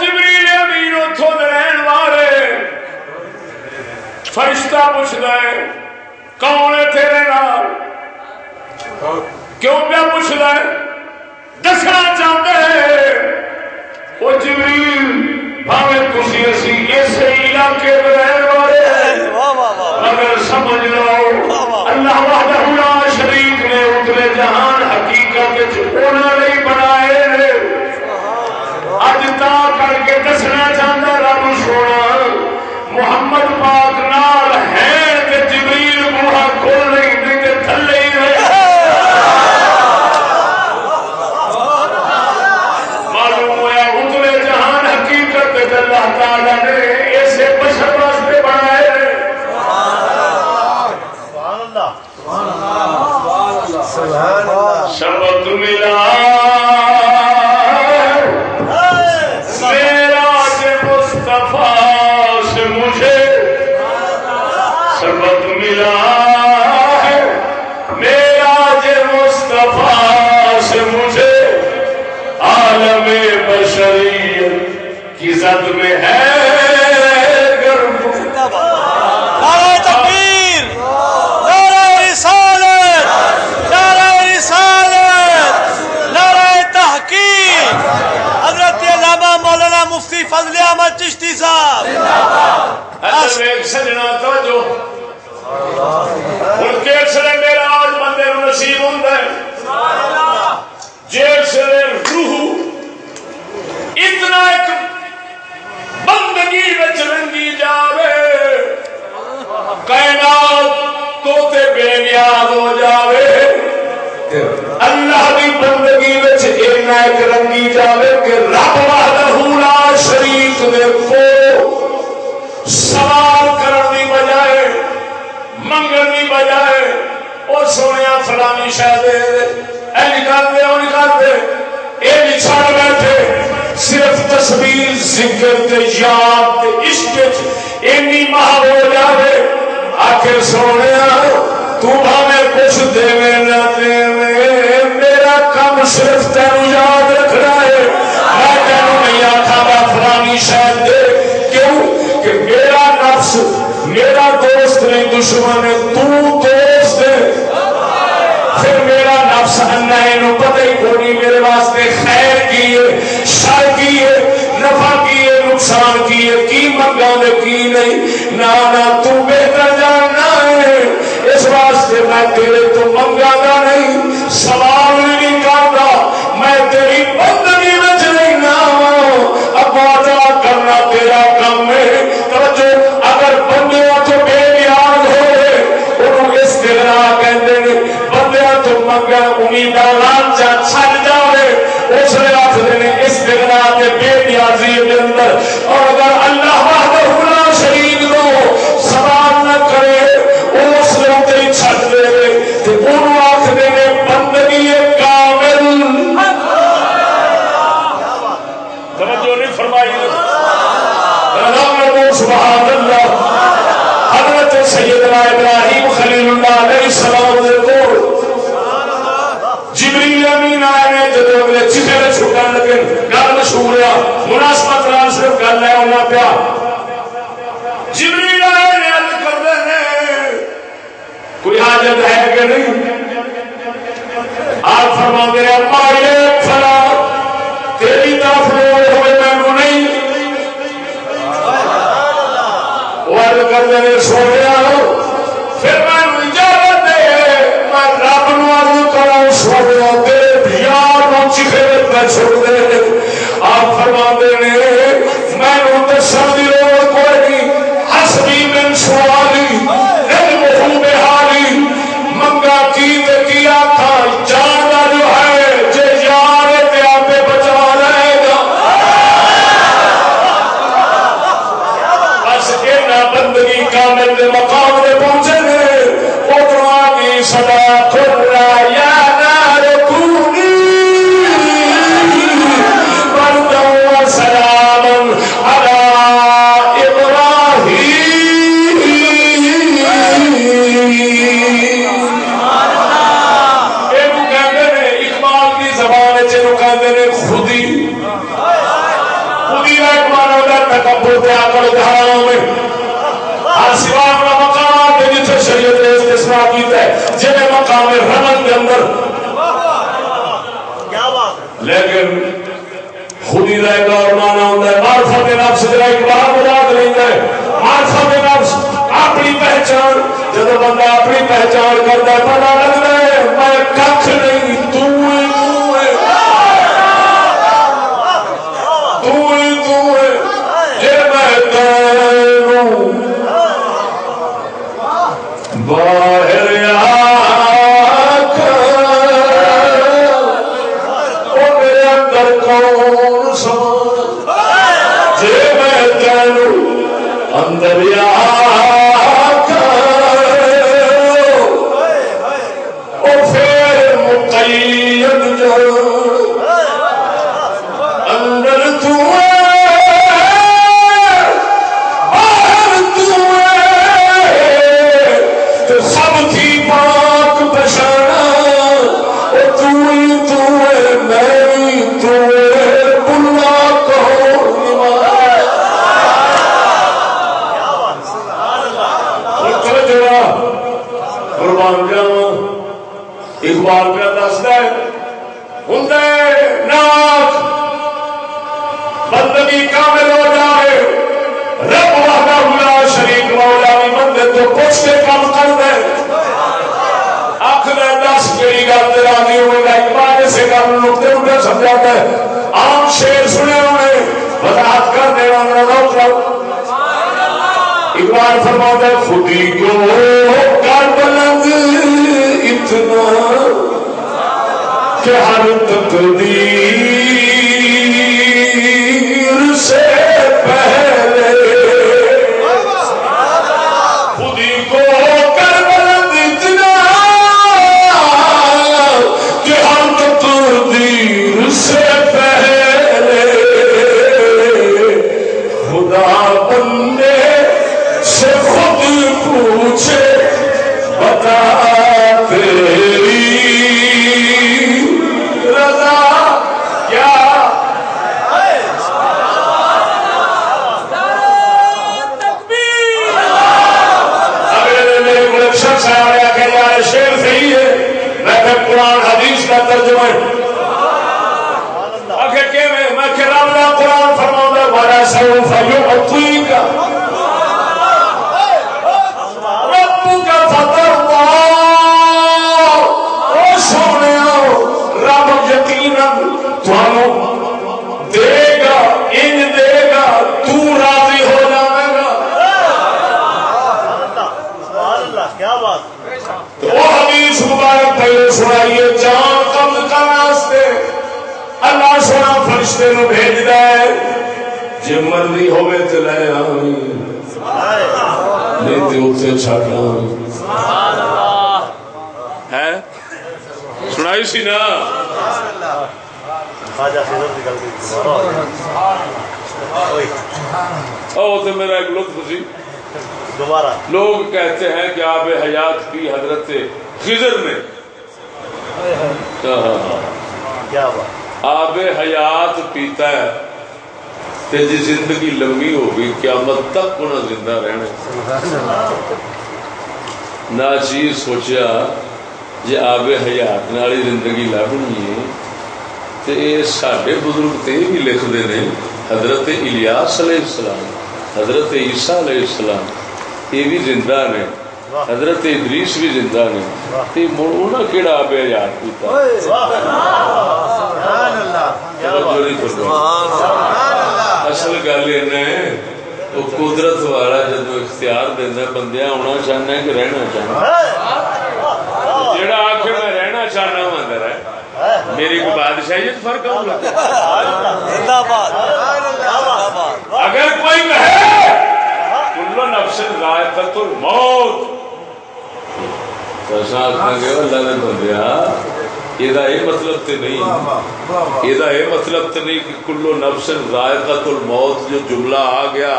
جبریل امین اتوں رہن والے فرشتہ پوچھتا ہے کون ہے تیرے نال کیوں پہ پوچھتا ہے؟ دسنا چاہتے ہیں۔ وہ جبریل بھاوے تھی اسی اسے علاقے میں رہن والے ہیں۔ مگر سمجھ لو اللہ وحدہ لا شریک نے اتنے جہان حقیقت انہوں نے بنائے نے اج تا کر کے دسنا چاہتا رب سونا محمد پاک نال ہے تے جبریل بوہا کھول نہیں تھلے ہی رہے معلوم ہوا اتنے جہان حقیقت اللہ۔ تعالی نے ایسے بشر واسطے بنائے نے سبحان اللہ۔ شبت ملا۔ چشتی صاحب! سجنا توجہ۔ ہوں کس لیے میرا آج بندے نصیب ہوتا ہے۔ جس لیے روح اتنا ایک بندگی وچ رنگی جاوے۔ کائنات تو تے بے نیاز ہو جاوے۔ اللہ کی بندگی وچ اینا ایک رنگی جاوے کہ رب اے نکال دے او نکال دے۔ اے بیٹھے، صرف تصویر، ذکر تے یاد تے عشق اینی ماہ ہو جاوے۔ آخر سونے، تو بھاوے کچھ دے نہ دے۔ میرا کم صرف تینو یاد رکھنا ہے۔ میں نہیں میں فلانی شاید دے۔ کیوں؟ کہ میرا نفس، میرا دوست نہیں، دشمن ہے کی نہیں۔ نہ تو بہتر جاننا ہے۔ اس واسطے میں تیرے تو منگا دا نہیں۔ سوال نہیں کرتا۔ میں تیری بندگی میں رہنا ابا کرنا تیرا کام ہے۔ توجہ، اگر بندے تو بے نیاز ہوئے انہوں بندے تو منگا چھڈ جاوے اس نے آخر نے استغنا کے بے نیازی کے اندر۔ اور اگر اللہ وحدہ لا کو سوال نہ کرے، اس دے تے انہوں بندگی کامل۔ توجہ نہیں فرمائی۔ سبحان اللہ حضرت سیدنا ابراہیم خلیل اللہ علیہ السلام دے جبریل امین آئے نے جب اگلے چیزیں لگے گل مشہور ہے مناسبت نال صرف ہونا پیا۔ جبریل آئے نے عرض کر رہے ہیں۔ کوئی حاجت ہے کہ نہیں؟ آپ فرما دے مارے فلا تیری طرف لوڑ ہوئے میں نہیں۔ وہ عرض کر دے سونے پھر میں اجازت دے، میں رب نو عرض کروں سونے تیرے یار نو چکھے چھوڑ دے آپ فرما دے پہچان کرتا ہے پتا سمجھاتا ہے۔ عام شیر سنے ہوئے وضاحت کر دینا میرا روک لو اقبال فرماتا ہے، خودی کو کر بلند اتنا کہ ہر تقدیر سے پہلے تے آویں ہے؟ سنائی سی نا او میرا ایک لطف سی دوبارہ۔ لوگ کہتے ہیں کہ آب حیات کی حضرت خضر نے کیا بات۔ آب حیات پیتا ہے۔ تے جی زندگی لمبی ہوگی قیامت تک انہیں زندہ رہنا نہ چیز سوچیا جی آب حیات نالی زندگی لبنی ہے تے یہ سارے بزرگ تے بھی لکھتے ہیں حضرت الیاس علیہ السلام حضرت عیسیٰ علیہ السلام یہ بھی زندہ نے حضرت ادریس بھی زندہ نے تے مڑ انہاں کیڑا آب حیات پیتا۔ اصل گل وہ قدرت والا جدو اختیار دینا بندیا آنا چاہنا کہ رہنا چاہنا جڑا آ کے میں رہنا چاہنا ہوں اندر ہے میری کوئی بادشاہیت فرق ہوگا اگر کوئی کہے کلو نفس ذائقت الموت تو ایسا اللہ نے بندیا یہ مطلب تے نہیں یہ مطلب تے نہیں کہ کلو نفس ذائقت الموت جو جملہ آ گیا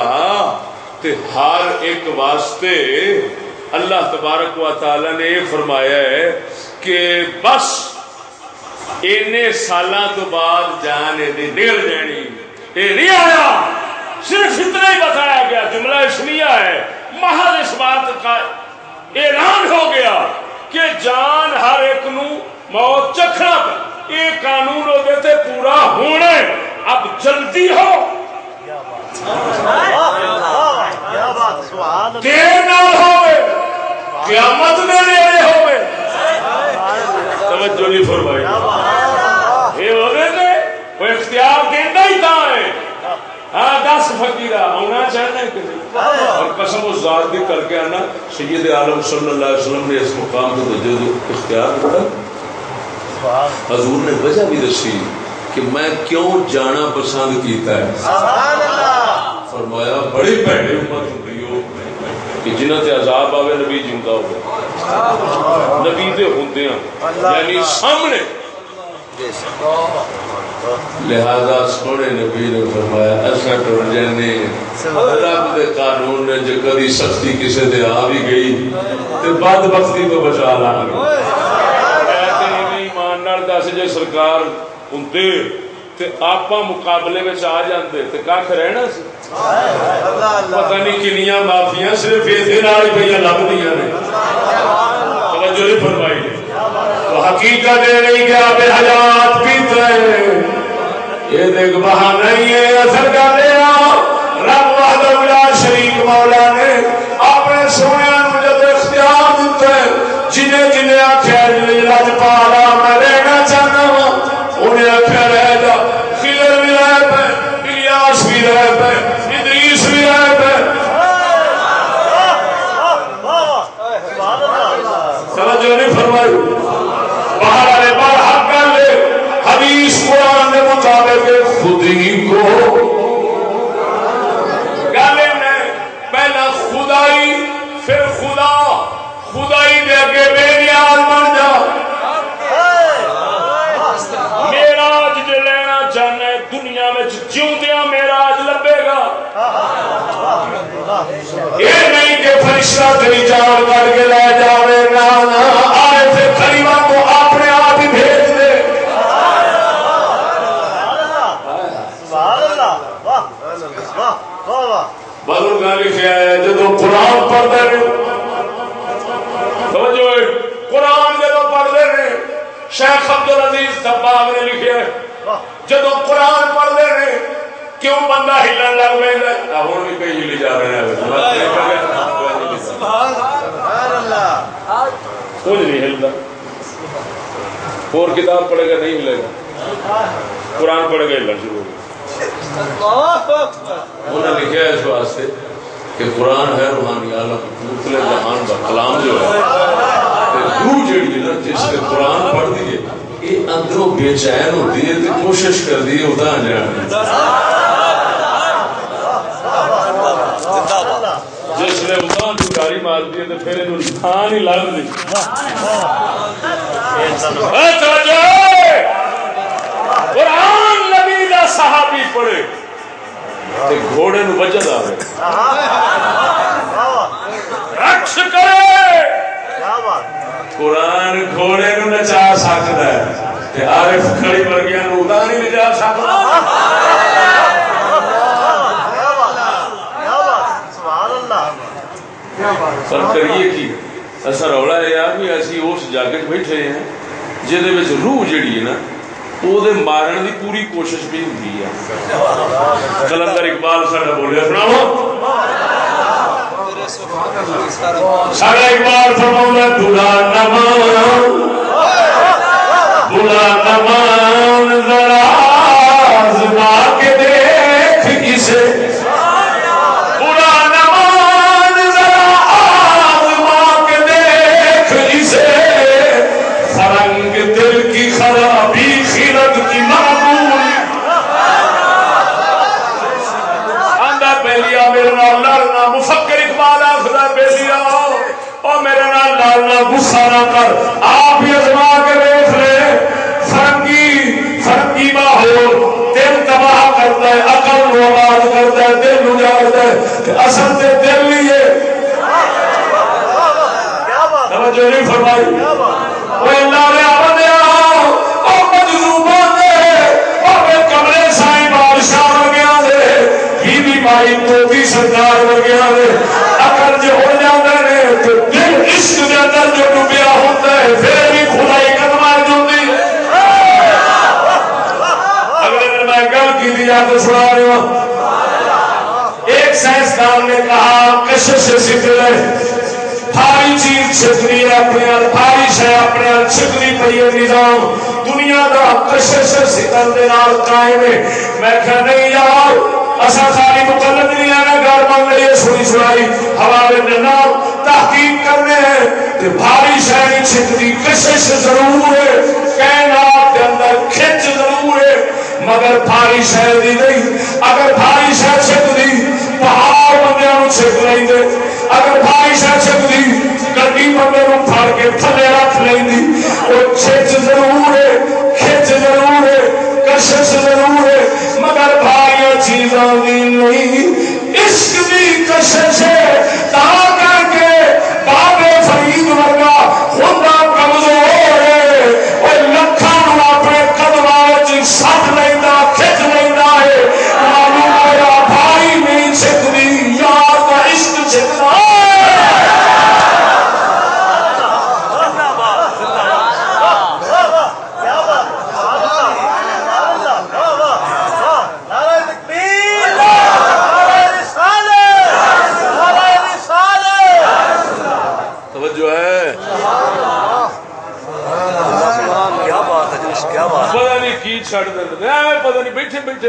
تے ہر ایک واسطے اللہ تبارک و تعالی نے یہ فرمایا ہے کہ بس اینے سالاں تو بعد جان نکل جانی۔ نہیں آیا صرف اتنا ہی بتایا گیا جملہ اسمیہ ہے۔ محض اس بات کا اعلان ہو گیا کہ جان ہر ایک نو موت چکھنا پہ۔ یہ قانون ہو دیتے پورا ہونا ہے اب جلدی ہو۔ دیر نہ ہوئے۔ قیامت میں نیڑے ہوئے۔ توجہ نہیں فرمائی۔ یہ ہو گئے وہ اختیار دینا ہی تھا ہے۔ ہاں دس فقیرہ ہونا چاہنا ہے کہ اور قسم اس ذات کی کر کے آنا۔ سید عالم صلی اللہ علیہ وسلم نے اس مقام کو اختیار دیتا حضور نے وجہ بھی دسی کہ میں کیوں جانا پسند کیتا ہے۔ فرمایا بڑی بھڑی امت ہوئی ہو کہ جنہ تے عذاب آوے نبی ہو نبی دے ہوندے ہیں یعنی سامنے۔ لہذا سونے نبی نے فرمایا ایسا ٹر جانے رب دے قانون نے جو کدی سختی کسے دے آ بھی گئی تے بد بختی کو بچا لا ایمان نال دس جے سرکار ہوندے تے آپا مقابلے میں آ جاندے، تے کھ رہنا سی؟ پتہ نہیں کنیاں معافیاں صرف ایسے نال پہ لبدیاں نے۔ توجہ نہیں فرمائی۔ تو حقیقت یہ نہیں کہ آپ حیات پیتا ہے یہ دیکھ بہانہ ہی ہے، اثر کا لیا رب وحدہ لا شریک مولا نے اپنے سونے نو جب اختیار دیتا ہے جنہیں جنہیں آخیا لج پالا میں رہنا چاہنا ہوں انہیں آخیا رہ جا خضر بھی رہ پہ الیاس بھی رہ پہ ادریس بھی رہ پہ توجہ نہیں فرمائی باہر والے بار حق کر لے، حدیث قرآن کے مطابق خود ہی کو گالے میں، پہلا خدائی، پھر خدا، خدائی دے بے نیاز بن جا۔ میراج جو لینا چاہنا دنیا میں میراج لبے گا۔ یہ نہیں کہ فرشتہ تیری جان کر کے لے جاوے شیخ عبد العزیز سباب نے لکھا ہے جدو قرآن پڑھتے ہیں کیوں بندہ ہلن لگ ہوں بھی کئی ہلی جا رہے ہیں۔ کچھ نہیں ہلتا۔ اور کتاب پڑھے گا نہیں ہلے گا۔ قرآن پڑھے گا ہلنا شروع انہوں نے لکھا ہے اس واسطے کہ قرآن ہے روحانی عالم مطلع جہان کا کلام جو ہے روح جڑی ہے نا جس نے قرآن اندروں بے چین ہوتی ہے تو کوشش کر دی ادا جان جس نے چکاری مار دی تو پھر ہی لگ دی۔ قرآن نبی دا صحابی پڑھے۔ تے گھوڑے نو وجد آوے رقص کرے۔ قرآن گھوڑے نو نچا سکتا ہے۔ عارف کھڑی نہیں سکتا پر کریے کی اصا رولا یہ بھی اسی اس جاگت بیٹھے ہیں جہد روح جیڑی ہے نا وہ مارن کی پوری کوشش بھی ہوتی ہے کلندر اقبال سا بولیا سناو سارا اقبال فرما بلا نمان بلا نمان ذرا آزما کے دیکھ اسے۔ نمان ذرا آزما کے دیکھ اسے۔ فرنگ دل کی خرابی کی معمول۔ پہلیا میرے نال لڑنا مفکر اقبال آخر پہلیا او میرے نال لڑنا غصہ نہ کر آپ ہی ازما کے دیکھ لے فرنگی فرنگی ماحول دل تباہ کرتا ہے عقل نو آباد کرتا ہے دل نو جاگتا ہے کہ اصل تے دل نہیں ہے۔ توجہ نہیں فرمائی۔ وہ اللہ نے آمدیا او مجذوبہ دے او بے کمرے سائیں بادشاہ ورگیا دے بی بی مائی موتی سرکار ورگیا دے اگر جو ہو جاندے نے تو دل عشق دے اندر جو ڈوبیا ہوتا ہے، پھر بھی خدائی قدم آ جاندی اگلے دن میں گل کی دیا تو سنا رہی ہوں سائنسدان نے کہا، کشش سے بھاری چیز چھکری اپنے بھاری شہ اپنے چھکری پی ہے نظام۔ دنیا کا کشش سکن دے نال قائم ہے۔ میں کہ نہیں یار ساری مقلد نہیں آنا گھر بن رہی ہے سنی سنائی حوالے تحقیق کرنے ہیں۔ کہ بھاری شہری کشش ضرور ہے۔ کائنات کے اندر کھچ ضرور ہے۔ مگر بھاری شہر دی نہیں۔ اگر بھاری شہر چھکری پہاڑ بندے چھک لیں گے۔ اگر بھاری شہر سکتی گڈی بندے پھڑ کے تھلے رکھ لیں گی۔ وہ چھچ ضرور ہے، کھچ ضرور ہے، کشش ضرور ہے، مگر بھائی چیزاں دی نہیں۔ عشق بھی کشش ہے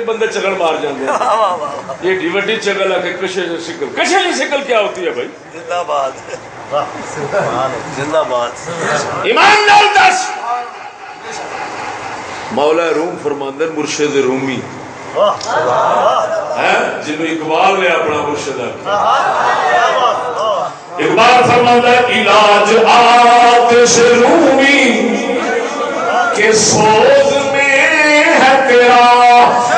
بندے چگل مار جاندے ہیں۔ یہ وڈی چگل آ کے کشے سے سکل کشے سے سکل کیا ہوتی ہے بھائی؟ زندہ باد۔ زندہ باد۔ ایمان نال دس۔ مولا روم فرماندر مرشد رومی۔ ہیں؟ جنو اقبال نے اپنا مرشد اقبال فرماتا ہے علاج آتش رومی کے سوز میں ہے تیرا۔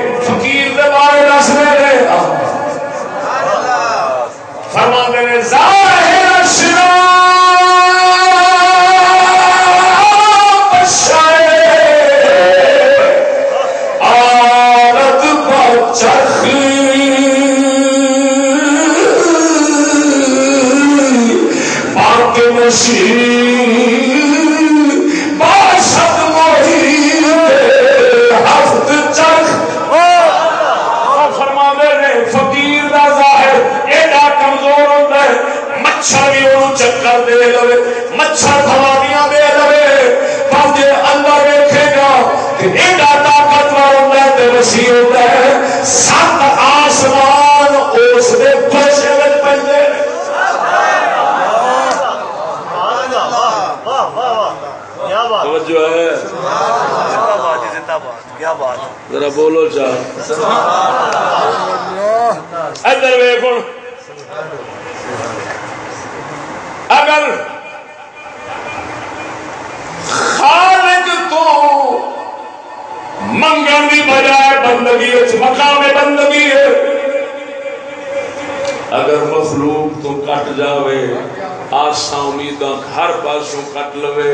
ذرا بولو چاہ ادھر ویخ اگر خالق تو منگن کی بجائے بندگی مقام بندگی ہے۔ اگر مخلوق تو کٹ جاوے آسا امید ہر پاسوں کٹ لوے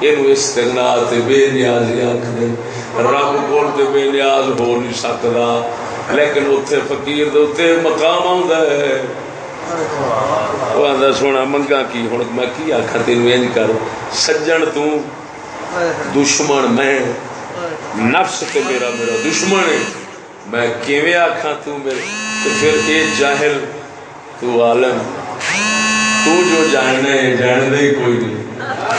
یہ استغنا بے نیازی آخر رب تے بے نیاز ہو نہیں سکتا لیکن اتنے فقیر دے اتنے مقام آتا ہے۔ وہ آتا سونا منگا کی؟ ہوں میں کی آخا تین این کر، سجن تو دشمن میں، نفس تے میرا میرا دشمن ہے۔ میں کیویں آخا تو میرے؟ تو پھر یہ جاہل، تو عالم، تو جو جاننا ہے جاننا ہی کوئی نہیں۔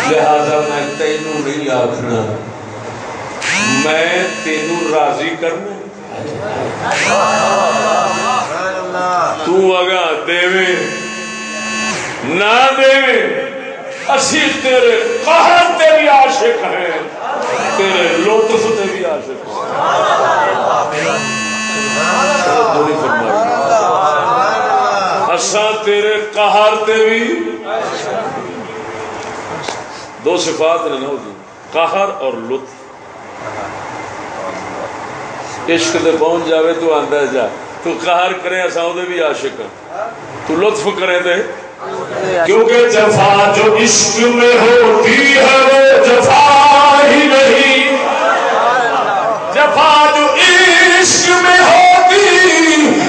لہذا میں تینوں نہیں آخنا میں تینوں راضی کرنا تو اگا دے نہ دے اسی تیرے قہر تے بھی عاشق ہیں۔ تیرے لطف تے بھی عاشق ہیں۔ اساں تیرے قہر تے بھی دو صفات نے نہ ہوگی قہر اور لطف۔ ہاں۔ عشق دے پہنچ جاوے تو آندا جا۔ تو قہر کرے اساں دے بھی عاشق ہیں تو لطف کرے دے کیونکہ جفا جو عشق میں ہوتی ہے وہ جفا ہی نہیں۔ جفا جو عشق میں ہوتی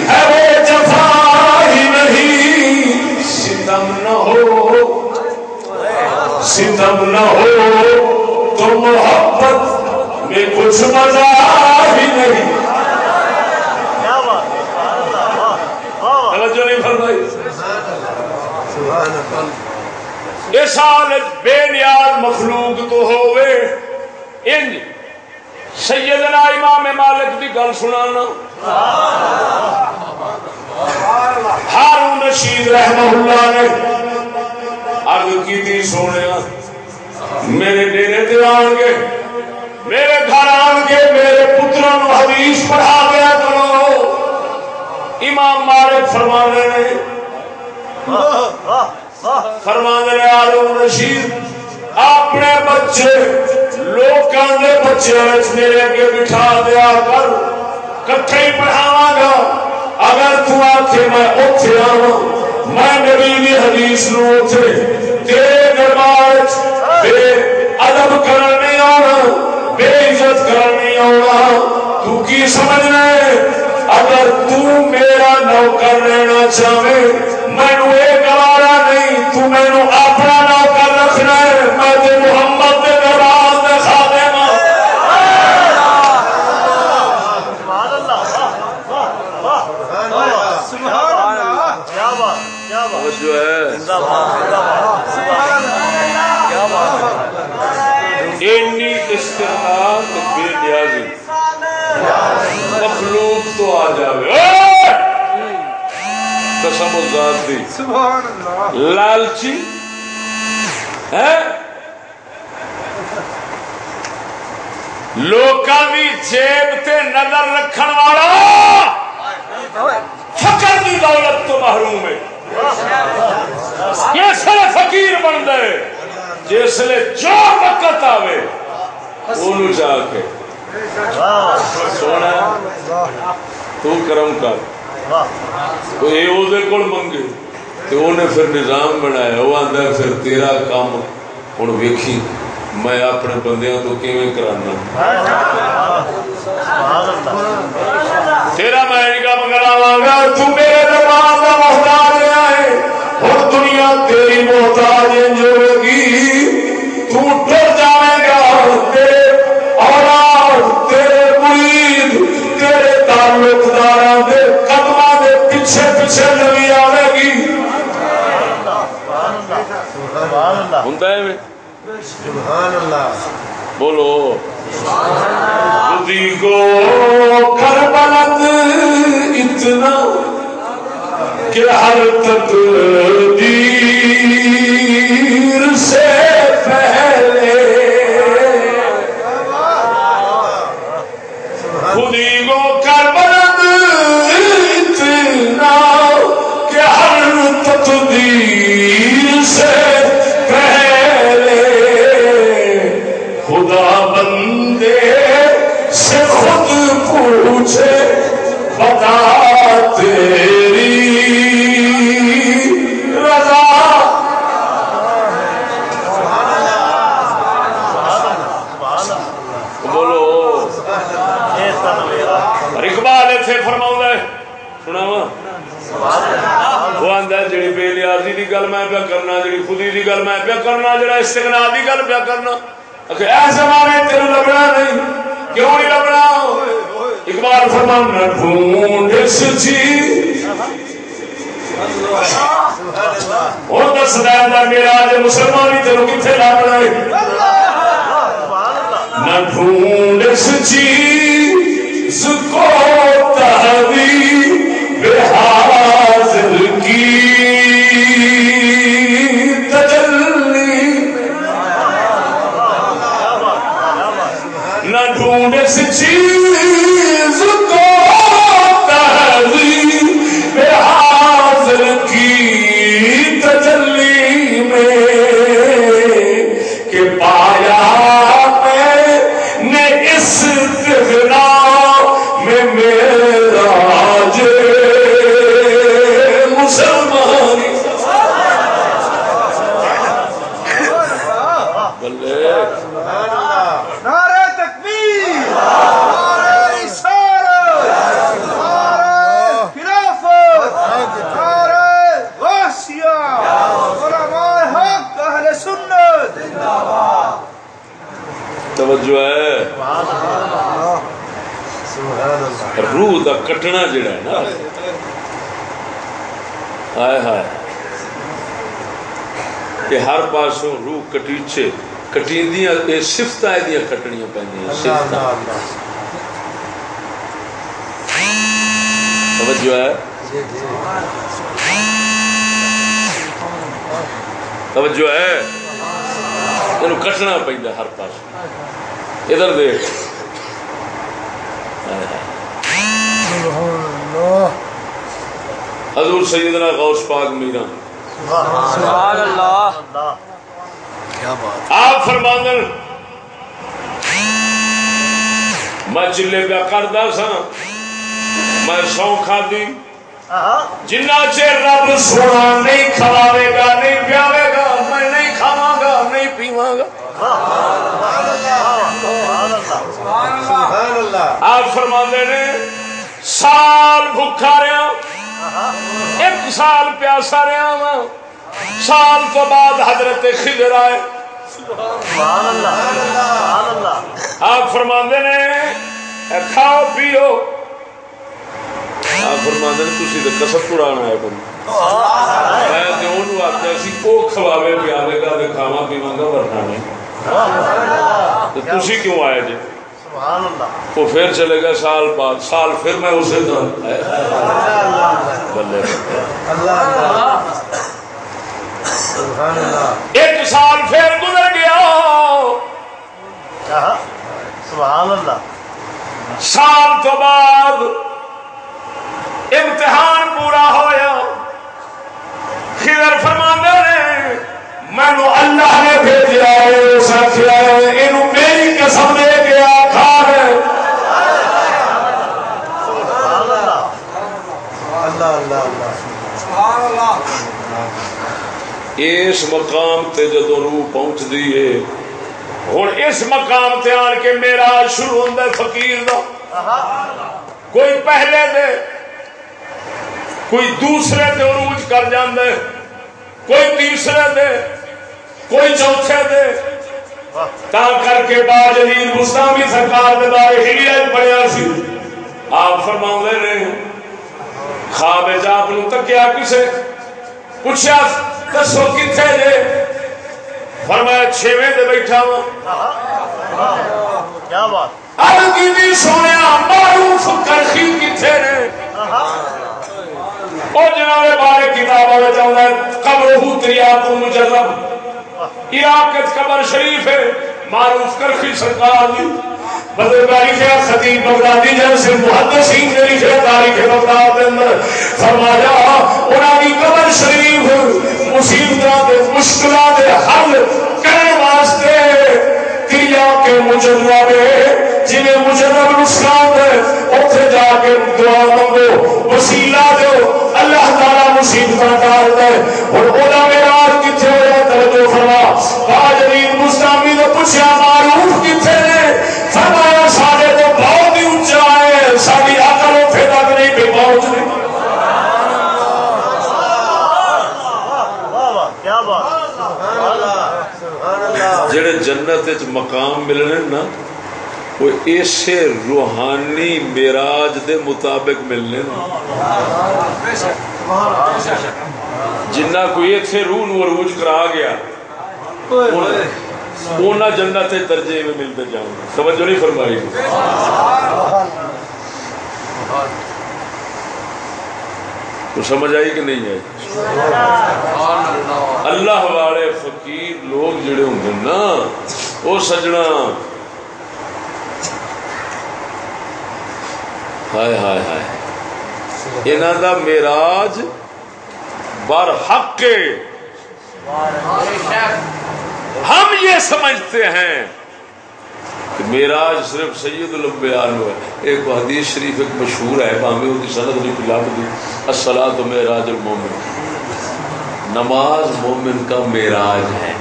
ہے وہ جفا ہی نہیں۔ ستم نہ ہو۔ ستم نہ ہو۔ تو محبت میں کچھ مزہ ہی نہیں۔ توجہ نہیں فرمائی۔ اس حالت بے نیاز مخلوق تو ہوئے۔ انج سیدنا امام مالک دی گل سنانا۔ ہارون رشید رحمہ اللہ نے عرض کی تھی سونے میرے ڈیرے تے آن گے۔ میرے گھر آن کے میرے پتروں حدیث پڑھا دیا کرو۔ امام مالک فرما نے فرما نے ہارون رشید، اپنے بچے، لوکاں دے بچے میرے اگے بٹھا دیا کر، کٹھے ہی پڑھاواں گا۔ اگر تو آکھے میں اوتھے آواں، میں نبی دی حدیث نو اوتھے تیرے دربار وچ ادب کرن نہیں آنا بے عزت کرن نہیں آنا تو کی سمجھنا ہے؟ اگر تو میرا نوکر رہنا چاہے مینو یہ گوارا نہیں، تو مینو اپنا ذات دی سبحان اللہ لالچی ہے لوکاں دی جیب تے نظر رکھن والا فقر دی دولت تو محروم ہے کس لیے فقیر بن گئے جس لیے جو وقت آوے اونوں جا کے سونا تو کرم کر یہ وہ کول منگے تو انہیں پھر نظام بنایا، وہ آتا پھر تیرا کام ہوں ویکھی، میں اپنے بندیاں تو کیویں کرانا؟ تیرا میں نہیں کراواں گا، تو میرے دربار کا محتاج ہے ہر دنیا تیری محتاج محتاج ہوگی تو ڈر جائے گا، تیرے ہوں سبحان اللہ۔ بولو۔ کو کر بلند اتنا کہ ہر تک دیر سے پہلے گل میں پیا کرنا جی خودی کی گل میں پیا کرنا، جڑا استغنا کی گل پیا کرنا۔ ایسے مارے تیرے لبنا نہیں، کیوں نہیں لبنا؟ اقبال فرمان ڈھونڈ سچی ہوں دس دیا میرا آج مسلمان ہی تیروں کتنے لبنا ہے؟ نہ ڈھونڈ چیز کو دا کٹنا جڑا ہے نا ہائے ہائے کہ ہر پاسوں روح کٹیچے کٹیندیاں یہ صفت دیا کٹنیاں اللہ اللہ توجہ ہے توجہ ہے تین کٹنا پہنتا ہر پاس ادھر دیکھ حضور سیدنا غوث پاک میرا. سبحان اللہ. آپ فرماندن میں چلے پیا کردا سا میں سو کھادی جنا چر رب سونا نہیں کھواوے گا نہیں پیاوے گا میں نہیں کھاواں گا نہیں پیواں گا۔ سبحان اللہ. آپ فرماندے نے سال بھوکا رہا ایک سال پیاسا رہا وا سال تو بعد حضرت خضر آئے۔ آپ فرماندے نے کھاؤ، پیو۔ آپ فرماندے نے، تسی تے کسب پرانا ہے بن میں تے اونوں سی او کھواوے پیاوے گا تے کھاواں گا ورنہ نہیں۔ تو تسی کیوں آئے جی؟ وہ پھر چلے گا سال بعد. سال پھر میں اسے اللہ ایک سال پھر گزر گیا. سبحان اللہ سال تو بعد امتحان پورا ہویا. خضر فرماندے نے مینو اللہ نے بھیجا ہے اینو میری قسم دے کے آخا ہے اللہ اللہ اللہ اس مقام تے جدو روح پہنچ دی ہے ہوں اس مقام تے آن کے میرا شروع ہوتا ہے فقیر دا۔ کوئی پہلے دے، کوئی دوسرے تے عروج کر جاندے کوئی تیسرے دے، کوئی چوتھے دے۔ تا کر کے بعد جدید مستامی سرکار دے بارے ہلیت پڑیا سی۔ آپ فرماؤں دے رہے ہیں خواب نو تکیا کسے پوچھا دسو کتنے جے؟ فرمایا چھویں دے بیٹھا ہوا کیا بات؟ ارگی سونے معروف کرخی کتنے نے؟ وہ جناب بارے کتاب آ چاہتا ہے قبر ہو دریا کو مجرب. عراق قبر شریف ہے۔ معروف کرخی سرکار دی۔ خطیب بغدادی محدثین نے تاریخ بغداد اندر۔ فرمایا، انہاں دی قبر شریف مصیبتاں دے مشکلاں دے حل کرنے واسطے کریا کے مجرب جی مجرب نسخان اتنے جا کے دعا منگو وسیلہ دو، اللہ تعالی مصیبت ڈال دے۔ اور جنت مقام ملنے نا وہ ایسے روحانی میراج دے مطابق ملنے نا جنہ کوئی اتنے روح نو عروج کرا گیا اونا جنت درجے میں ملتے جاؤں توجہ نہیں فرمائی۔ تو سمجھ آئی کہ نہیں آئی؟ اللہ والے فقیر لوگ جڑے ہوں نا، وہ سجنا۔ ہائے ہائے ہائے۔ انہوں دا میراج بر حق ہم یہ سمجھتے ہیں۔ کہ میراج صرف سید الانبیاء نو ہے۔ ایک حدیث شریف ایک مشہور ہے بامی ہوتی سند نہیں پلا دی الصلاۃ میراج المومن۔ نماز مومن کا میراج ہے۔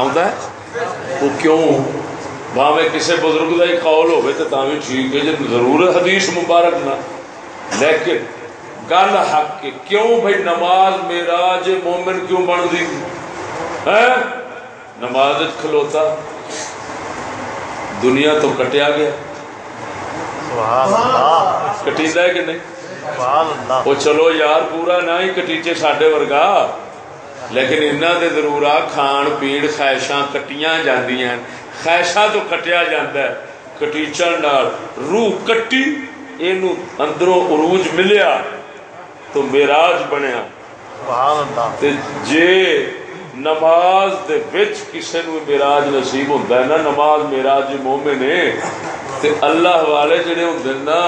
آتا ہے؟ وہ کیوں؟ بھاوے کسی بزرگ کا ہی قول ہوئے تو تاوی ٹھیک ہے جب ضرور حدیث مبارک نہ۔ لیکن گل حق کے کیوں بھائی نماز میراج مومن کیوں بن دی ہے نماز کھلوتا۔ دنیا تو کٹیا گیا۔ سبحان اللہ۔ کٹیدا ہے کہ نہیں؟ سبحان اللہ۔ وہ چلو یار پورا نہ ہی کٹیچے ساڈے ورگا۔ لیکن انہاں دے ضرور آ کھان پین خواہشاں کٹیاں جاندیاں خواہشاں تو کٹیا جاندا ہے۔ کٹیچن نال روح کٹی اینو اندروں عروج ملیا تو معراج بنیا۔ سبحان اللہ۔ تے جے نماز دے وچ کسے نو معراج نصیب ہوندا ہے نا نماز معراج مومن ہے۔ تے اللہ والے جڑے ہوندے نا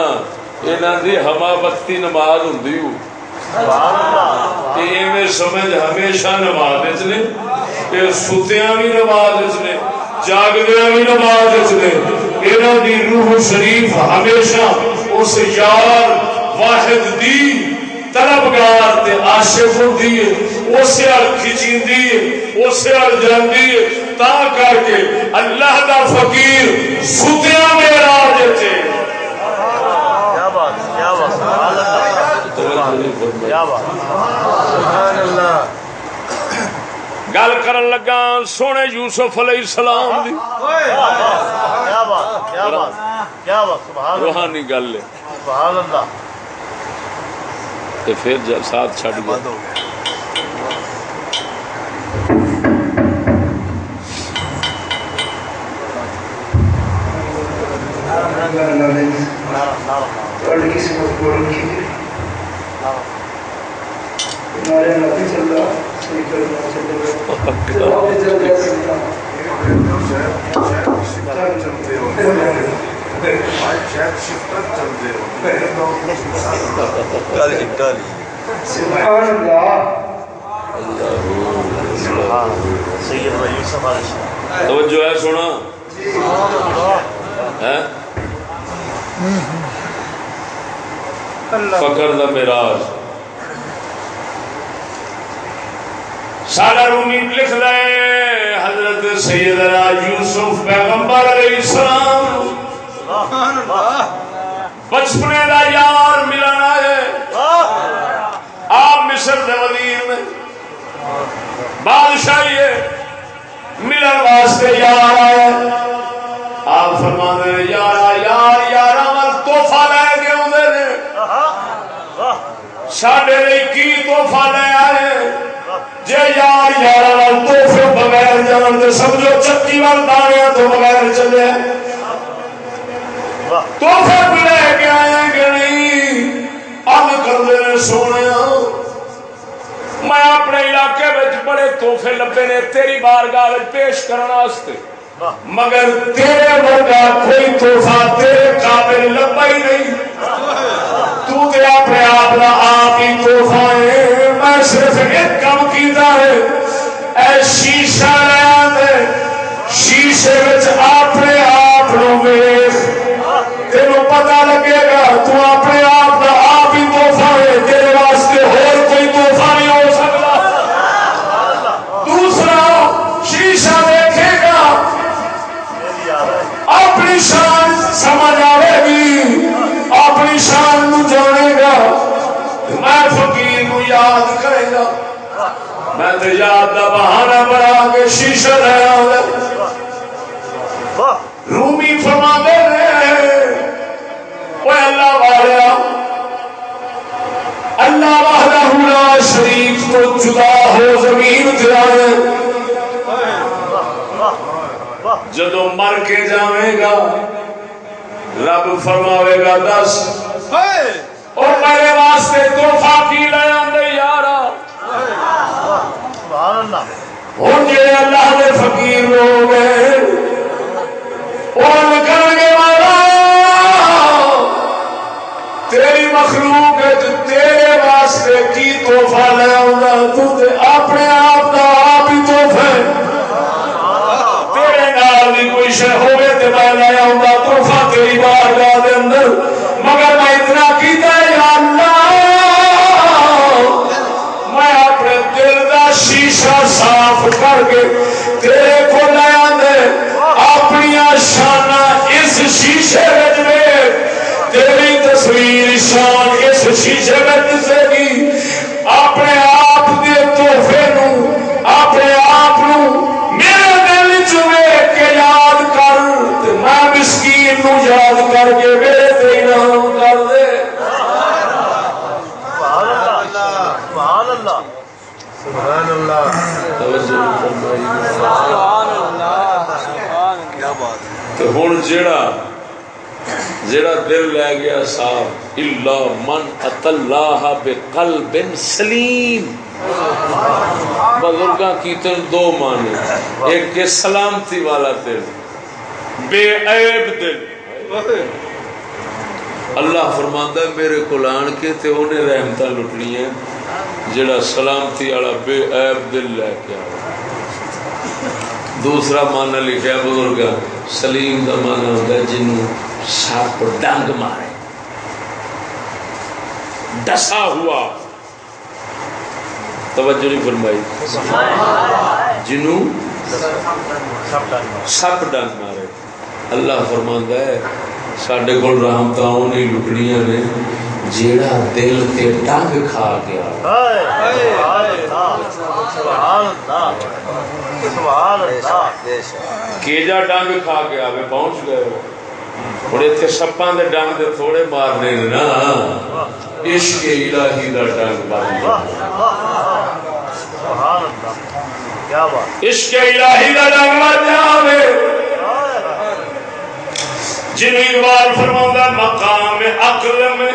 انہاں دی ہما وقتی نماز ہوندی ہو۔ سبحان اللہ تے ایویں سمجھ ہمیشہ نماز وچ نے تے ستیاں بھی نماز وچ نے جاگدیاں بھی نماز وچ نے۔ انہاں دی روح شریف ہمیشہ اس یار واحد دی طلبگار تے عاشق ہوندی ہے اسے ال کھچیندی ہے اسے ال جاندی ہے تا کر کے اللہ دا فقیر ستیاں معراج وچ کیا بات کیا بات سبحان اللہ کیا بات۔ سبحان اللہ۔ گل کرن لگا سونے یوسف علیہ السلام دی۔ کیا بات کیا بات کیا بات سبحان اللہ۔ روحانی گل ہے۔ سبحان اللہ۔ تے پھر جب ساتھ چھڈ گیا کالی کالی سید و یوسف علیہ توجہ ہے، سونا۔ ہے؟ فکر دا میراج سارا رومی لکھ رہے حضرت سیدنا یوسف پیغمبر علیہ السلام۔ بچپنے دا یار ملنا ہے۔ آپ مصر دے وزیر نے بادشاہی ہے۔ ملن واسطے یار آئے آپ فرما دے یار یار یار توحفہ لے کے آدھے نے۔ سڈے لیے کی توحفہ لے آئے جی یار یار توحفے بغیر جاندے سمجھو، چکی وال تو بغیر چلے توحفے بھی لے کے آئے کہ نہیں؟ اب کرتے سونے میں اپنے علاقے بڑے توحفے لبے نے، تیری بارگاہ پیش کرنے مگر تیرے ورگا کوئی تحفہ تیرے قابل لبا ہی نہیں۔ تو تے اپنے آپ کا آپ ہی تحفہ ہے۔ میں صرف ایک کام کیتا ہے۔ اے شیشہ لیا دے۔ شیشے وچ اپنے آپ نو ویکھ۔ یاد کا بہانا بنا کے شیشہ لیا رومی فرما دے اللہ والا اللہ وحدہ لا شریف تو جدا ہو زمین جانے جدو مر کے جاوے گا رب فرماوے گا دس۔ اور میرے واسطے توحفہ کی لے آندے یارا۔ ہوں جی اللہ دے فقیر لوگ ہیں وہ نکل گے والا تیری مخلوق تیرے واسطے کی توحفہ لے آؤں تو اپنے آپ کا آپ ہی توحفہ تیرے نال بھی کوئی شے ہوے تے میں لے آؤں گا۔ تحفہ تیری بارگاہ دے اندر۔ کر کے تیرے کو لے آدھے اپنی شانہ اس شیشے میں تیری تصویر شان اس شیشے میں دسے گی اپنے آپ دے تحفے نو اپنے آپ نو میرے دل چ کے یاد کر تے میں مسکین نو یاد کر کے میرے تے انعام کر دے سبحان اللہ تو ہوں جیڑا جیڑا دل لے گیا صاحب الا من اتاللہ بقلب سلیم بزرگاں کی تن دو مانے ایک کے سلامتی والا دل بے عیب دل اللہ فرماندا ہے میرے کو آن کے تے انہیں رحمتاں لٹنی ہیں جڑا سلامتی والا بے عیب دل لے کے آیا دوسرا مانا لکھا بزرگ سلیم کا مانا ہوتا ہے جنوں سپ ڈنگ مارے۔ ڈسا ہوا۔ توجہ نہیں فرمائی۔ جنوں سپ ڈنگ مارے۔ اللہ فرماندہ ہے سڈے کو رحمت نہیں لٹنیاں نے جیڑا دل تے ڈنگ کھا گیا کیجا ڈنگ کھا کے آوے پہنچ گئے ہوں اتنے سپاں دے ڈنگ دے تھوڑے مارنے نے نا عشق الہی دا ڈنگ بن عشق الہی دا ڈنگ بن جاوے جن اقبال فرماؤں مقام عقل میں.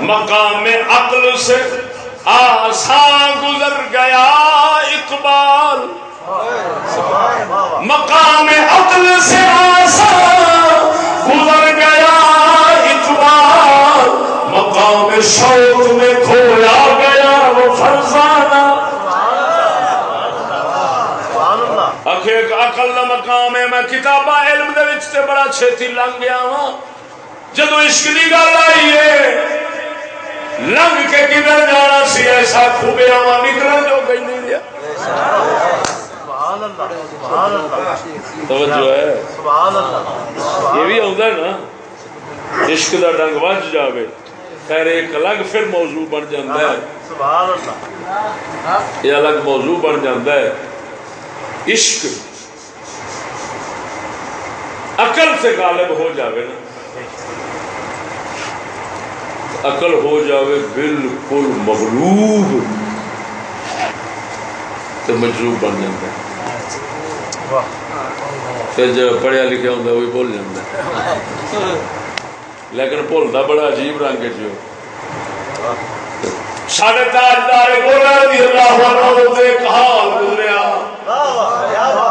مقام عقل سے آسان گزر گیا اقبال. مقام عقل سے آسان گزر گیا اقبال. مقام شوق میں کھویا گیا وہ فرزانہ ایک اقل کا مقام ہے۔ میں کتاباں علم دے وچ تے بڑا چھتی لنگ گیا ہاں۔ جدو عشق کی گل آئی ہے لنگ کے کدھر جانا سی؟ ایسا خوبے آوا نکلن جو گئی نہیں توجہ ہے۔ یہ بھی نا۔ عشق دا ڈنگ وج جاوے۔ خیر ایک الگ پھر موضوع بن جاتا ہے۔ یہ الگ موضوع بن جاتا ہے۔ عشق. عقل سے غالب ہو جاوے نا. عقل ہو جاوے بالکل مغلوب. تو مجروب بن جاتا ہے پھر جو پڑھیا لکھا ہوں وہی بھول جاتا ہے لیکن بھولتا بڑا عجیب رنگ چ ساڈے تاجدار گولہ رضی اللہ عنہ دے ایک گزریا؟ واہ واہ واہ